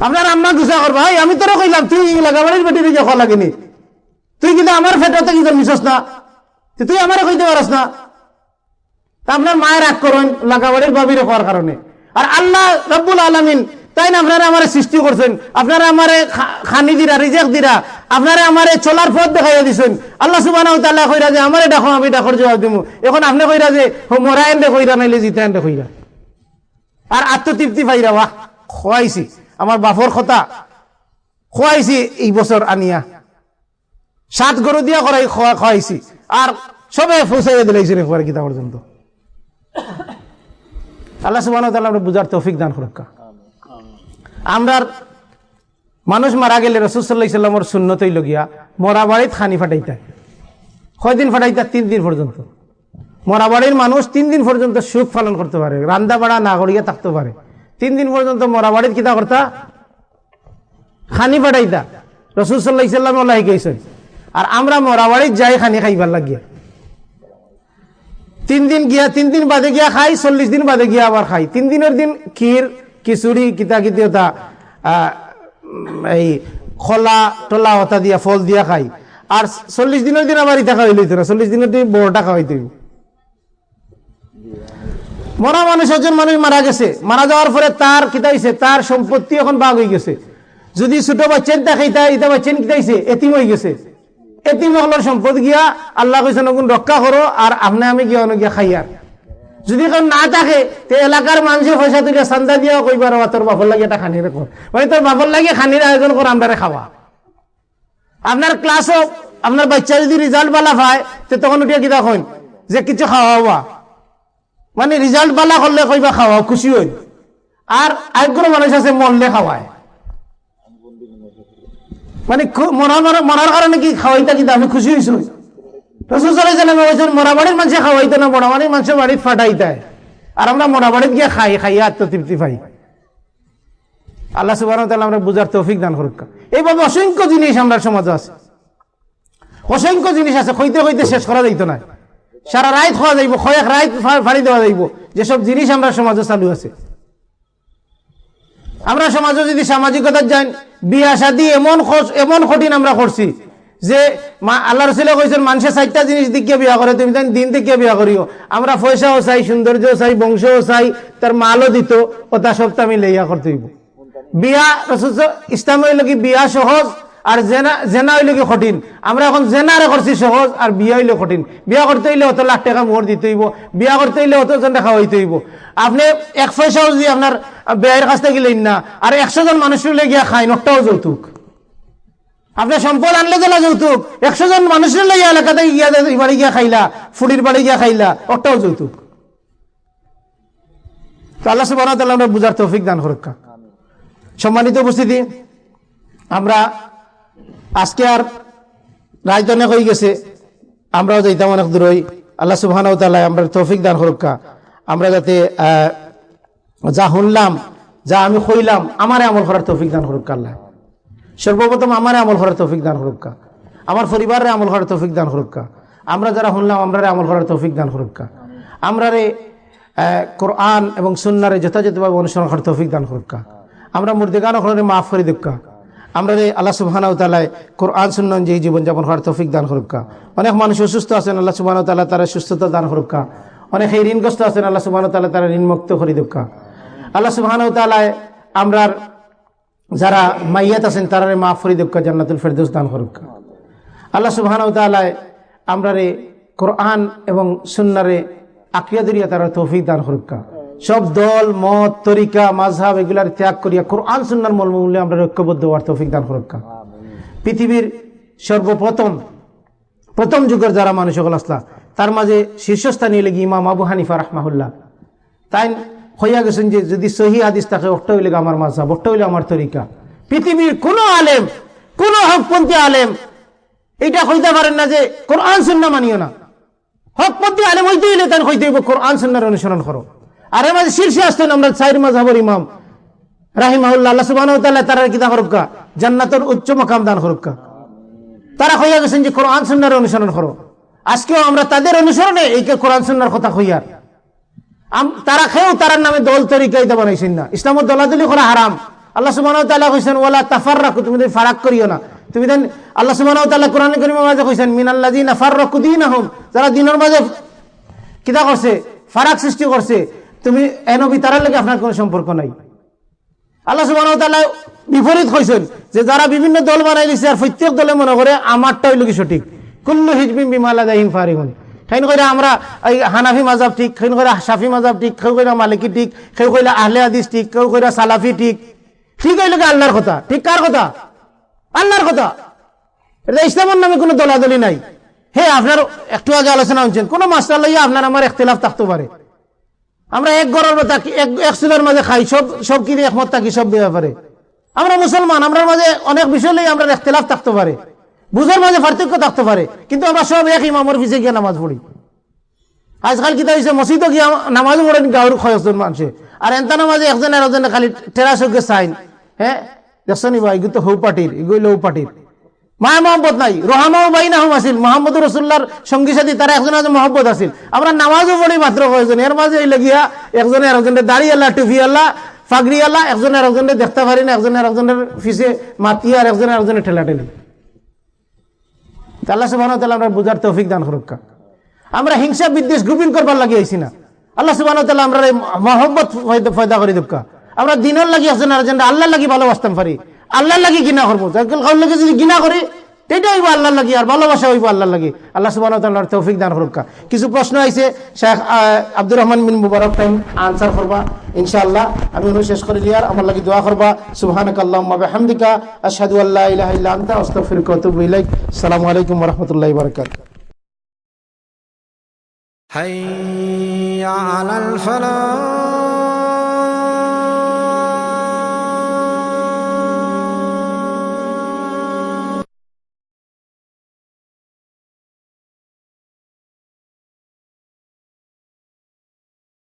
আপনার আম্মা গুছা করবা আমি তোরা কইলাম, তুই লাগাবাড়ির বেটি দিকে খোয়া লাগেনি তুই কিন্তু আমার ফেটাতে কিন্তু মিশস না। তুই আমার কইতে পারস না। আপনার মায়ের রাগ করেন লাগাবাড়ির বাবির হওয়ার কারণে আর আল্লাহ রব্বুল আলমিন তাই না আপনারা আমার সৃষ্টি করছেন আপনারা আমার খানি দিরা রিজেক দিরা আপনারা আমার চলার পথ দেখাইয়া দিচ্ছেন আল্লাহ সুবাহ কইরা যে আমারে ডাকো আমি ডাকর জবাব দিব এখন আপনি কইরা যে মরায়ন দে কইরা নাইলে জিতায়ন দে কইরা আর আত্মতৃপ্তি পাইরা বাহ খোয়াইছি আমার বাফর কথা খোয়াইছি এই বছর আনিয়া। সাত গরু দিয়া করাই খোয়াইছি আর সবে ফুসাইয়া দিলাইছেন একবার কিতা পর্যন্ত আল্লাহ সুবাহ বুঝার তৌফিক দান সুরক্ষা আমরা মানুষ মারা গেলে রসুল্লাহ শূন্যতই লগিয়া মরা বাড়িত খানি ফাটাইতা। কয়দিন ফাটাইতা? তিন দিন পর্যন্ত মরা বাড়ির মানুষ তিন দিন পর্যন্ত সুখ পালন করতে পারে রান্দা বাড়া না করিয়া থাকতে পারে তিন দিন পর্যন্ত মরা বাড়ির কিতা করতা? খানি ফাটাইতা রসুল সাল্লাহ ইসলাম আল্লাহ গেছেন আর আমরা মরা বাড়ির যাই খানি খাইবার লাগিয়া। তিন দিন গিয়া, তিন দিন বাদে গিয়া খাই, চল্লিশ দিন বাদে গিয়া আবার খাই। তিন দিনের দিন ক্ষীর, খিচুড়ি কিতা কিতা এই খোলা টোলা হতা দিয়া, ফল দিয়া খাই। আর চল্লিশ দিনের দিন আবার ইটা খাওয়াই লইতো না, চল্লিশ দিনের দিন বড়টা খাওয়াইতে মরা মানুষ একজন মানুষ মারা গেছে। মারা যাওয়ার পরে তার কিতাইছে তার সম্পত্তি এখন বাঘ হয়ে গেছে। যদি ছোট বাচ্চেন ইতা বাচ্চেন কিতাইছে এতিম হয়ে গেছে। এতিম হলার সম্পদ গিয়া আল্লাহ কইছেন রক্ষা করো আর আপনি আমি গিয়া অনেক গিয়া খাইয়ার যদি কেউ না থাকে তে এলাকার মানুষের পয়সা তুলে চান্দা দিয়েও কইবার "ও, তোর বাপর লাগে এটা খানির কর মানে তোর বাপর লাগে খানির আয়োজন কর আমরা খাওয়া। আপনার ক্লাসও আপনার বাচ্চা যদি রেজাল্ট বালা পায় তে তখন উঠিয়া কিতা কইন? যে কিছু খাওয়াবা মানে রেজাল্ট বালা করলে কইবা খাওয়া খুশি হইন আর আরেকগুলো মানুষ আছে মরলে খাওয়ায়। মানে মরার মরার- মরার কারণে কি খাওয়াইতা কিন্তু আমি খুশি হয়েছি মরাবাড়ির মানুষে খাওয়াইতো না, মরাবাড়ির মানুষের বাড়িতে ফাটাইতায় আর আমরা মরাবাড়িত গিয়ে খাই, খাইয়া আত্মতৃপ্তি পাই। আল্লাহ সুবাহ আমরা বুঝার তৌফিক দান করুক। এইভাবে অসংখ্য জিনিস আমরা সমাজে আছে। অসংখ্য জিনিস আছে খইতে খইতে শেষ করা যাইতো না। সারা রাত খাওয়া যাইব কয়েক ফা- ফাড়ি দেওয়া যাইব। যেসব জিনিস আমরা সমাজে চালু আছে। আমরা সমাজে যদি সামাজিকতার যাই বিয়া শাদি এমন এমন কঠিন আমরা করছি যে মা- আল্লাহ রসুলে কইছেন মানুষের চারটা জিনিস দিকে বিয়া করে, তুমি তাই দিন থেকে বিয়া করিও। আমরা পয়সাও চাই, সৌন্দর্যও চাই, বংশও চাই, তার মালও দিত ওটা সবটা আমি লইয়া করতে বিয়া রসুল ইসলাম হইল কি, বিয়া সহজ আর জেনা জেনা হইল কি কঠিন? আমরা এখন জেনারে করছি সহজ, আর বিয়া হইলে কঠিন। বিয়া করতে হইলে অত লাখ টাকা মোহর দিতে হইব, বিয়া করতে হইলে অত জন টাকা হইতে হইব। আপনি এক পয়সাও যদি আপনার ব্যয়ের কাছ থেকে লইন না, আর একশো জন মানুষের লেগিয়া খাই নটাও যৌতুক। আপনি সম্পদ আনলে গেলা যৌতুক, একশো জন মানুষের লেগে এলাকাতে গিয়া বাড়ি গিয়া খাইলা ফুড়ির বাড়ি গিয়া খাইলা, ওটাও যৌতুক। তো আল্লাহ সুবাহ আমরা বুঝার তৌফিক দান করুক। সম্মানিত উপস্থিতি, আমরা আজকে আর অনেক হয়ে গেছে। আমরাও যাইতাম অনেক দূরই। আল্লাহ সুবাহ আমরা তৌফিক দান করুক আমরা যাতে যা শুনলাম যা আমি কইলাম আমারে আমল করার তৌফিক দান করুক আল্লাহ। সর্বপ্রথম আমারে আমল করার তৌফিক দান করুক আমার পরিবারে আমল করার তৌফিক দান করুক আমরা যারা শুনলাম আমরা আমল করার তৌফিক দান করুক আমরা রে আহ, কোরআন এবং সুন্নারে যথাযথভাবে অনুসরণ করার তৌফিক দান করুক আমরা মুর্দিগান ওখানে মাফ করে দিক আমরা আল্লাহ সুবহান তালায় কোরআন সুন্নন যে জীবনযাপন করার তৌফিক দান করুক অনেক মানুষ অসুস্থ আছেন, আল্লাহ সুবহান তালা তারা সুস্থতা দান করুক অনেক এই ঋণগ্রস্ত আছেন, আল্লাহ সুবহান তালা তারা ঋণমুক্ত করে দিক আল্লাহ সুবহান তালায় আমরার যারা মাইয়াত আছেন, তারা মাফ করে দিক জান্নাতুল ফেরদৌস দান করুক আল্লাহ সুবহান তালায় আমরা রে কোরআন এবং সুন্নারে আক্রিয়া দরিয়া তারা তৌফিক দান করুক সব দল, মত, তরিকা মাঝহাব এগুলার ত্যাগ করিয়া কোরআন, সুন্নার মূল্যে আমরা ঐক্যবদ্ধ হওয়ার তৌফিক দান করুক। পৃথিবীর সর্বপ্রথম, প্রথম যুগের যারা মানুষ সকল আসলা, তার মাঝে শীর্ষস্থানীয় লেগে ইমাম আবু হানিফা রহমাহুল্লাহ। তাই হইয়া গেছেন যে যদি সহি হাদিস থাকে, ওটা হইলে আমার মাঝহাব ওটা হইলে আমার তরিকা। পৃথিবীর কোন আলেম, কোন হকপন্থী আলেম, এটা হইতে পারেন না যে কোরআন সুন্না মানিও না। হকপন্থী আলেম হইতে হইলে তাই হইতে হইব কোরআন সুন্নার অনুসরণ করো। আর মাঝে শীর্ষে আসতেন আমরা সাইর মাঝহাবর ইমাম। রাহিমাহুল্লাহ, আল্লাহ তাআলা তারা কিতা করুক জান্নাতের উচ্চ মাকাম দান করুক তারা হইয়া গেছেন যে কোরআন সুন্নার অনুসরণ করো। আজকেও আমরা তাদের অনুসরণে এই কোরআন সুন্নার কথা হইয়ার তারা খেয়েও তার নামে দল তরিকা এটা বানাইছেন না। ইসলামত দলাদলি করা হারাম। আল্লাহ তাআলা কইছেন, ওয়ালা তাফাররাকু তুমি দেন ফারাক করিও না। তুমি দেন আল্লাহ তাআলা কোরআনে কারীমের মাঝে কইছেন, মিনাল্লাযিনা ফাররাকু দীনাহুম যারা দিনের মাঝে কিতা করছে, ফারাক সৃষ্টি করছে তুমি এনবি তারার লাগে আপনার কোনো সম্পর্ক নাই। আল্লাহ তাআলা বিপরীত কইছেন যে যারা বিভিন্ন দল বানাই দিছে আর প্রত্যেক দলে মনে করে আমারটাই লোক সঠিক। কুল্লু হিজবিন বিমা লাদাইহিম ফারিহুন খাইন কইরা আমরা এই হানাফি মাজাব ঠিক, খাইন কইরা শাফি মাযহাব ঠিক কেউ কইরা মালিকি ঠিক কেউ কইরা আহলে হাদিস ঠিক কেউ কইরা সালাফি ঠিক। ঠিক হইল আল্লাহর কথা। ঠিক কার কথা? আল্লাহর কথা। এটা ইসলামের নামে কোনো দলাদলি নাই। হে, আপনার একটু আগে আলোচনা হচ্ছেন কোনো মাস্টার লইয়া আপনার আমার একতলাফ থাকতে পারে। আমরা এক গড়ের থাকি, এক চুলের মাঝে খাই, সব সব কি একমত থাকি সব ব্যাপারে? আমরা মুসলমান আমরা মাঝে অনেক বিষয় লই আমরা একতলাফ থাকতে পারে, বুঝার মাঝে পার্থক্য থাকতে পারে, কিন্তু আমরা সব এক ইমামর পিছিয়ে গিয়ে নামাজ পড়ি। আজকাল কিতা হয়েছে মসজিদও গিয়া নামাজ পড়েন গাঁর কয়েকজন মানুষে। আর এনতা নামাজে একজন আর খালি টেরাস হোক চাইন হ্যাঁ? দেখছ নি ভাই, এগুলো তো হৌ পার্টির এগুলো লৌ পার্টির মায়া মহব্বত নাই, রোহামাও বাই নাহম আছিল মোহাম্মদ রসুল্লার সঙ্গী সাথী তারা একজন একজন মহব্বত আছিল। আমরা নামাজও পড়ি মাত্র কয়েকজন এর মাঝে এই লাগিয়া একজনে আরেকজনের দাড়ি আল্লাহ টুফি আল্লাহ ফাগরি আল্লাহ একজনে আরেকজনের দেখতে পারি না, একজনে আরেকজনের ফিসে মাতি আর একজনে আরেকজনের ঠেলা ঠেলি। আল্লাহ সুবাহ আমরা বুঝার তৌফিক দান করুকা আমরা হিংসা, বিদ্বেষ গ্রুপিং করবার লাগি আইছি না। আল্লাহ সুবাহ আমরা এই মহব্বত ফয়দা করে দুঃখা আমরা দিনের লাগি একজন আরেকজন আল্লাহ লাগি ভালোবাসতাম পারি আল্লাহর লাগে গিনা করব। কারোর লাগে যদি গিনা করে এটা হইব আল্লাহর লাগি, আর ভালোবাসা হইব আল্লাহর লাগি। আল্লাহ সুবাহ তৌফিক দান হরক্কা কিছু প্রশ্ন আইছে, শেখ আব্দুর রহমান মিন মুবারক টাইম আনসার করবা, ইনশাআল্লাহ। আমি অনুরোধ শেষ করে দিয়ার আমার লাগি দোয়া করবা। সুবহানাক আল্লাহুম্মা বিহামদিকা, আশহাদু আল্লা ইলাহা ইল্লা আসসালামু আলাইকুম রহমতুল্লাহ বারকাত হাই আলাল ফালা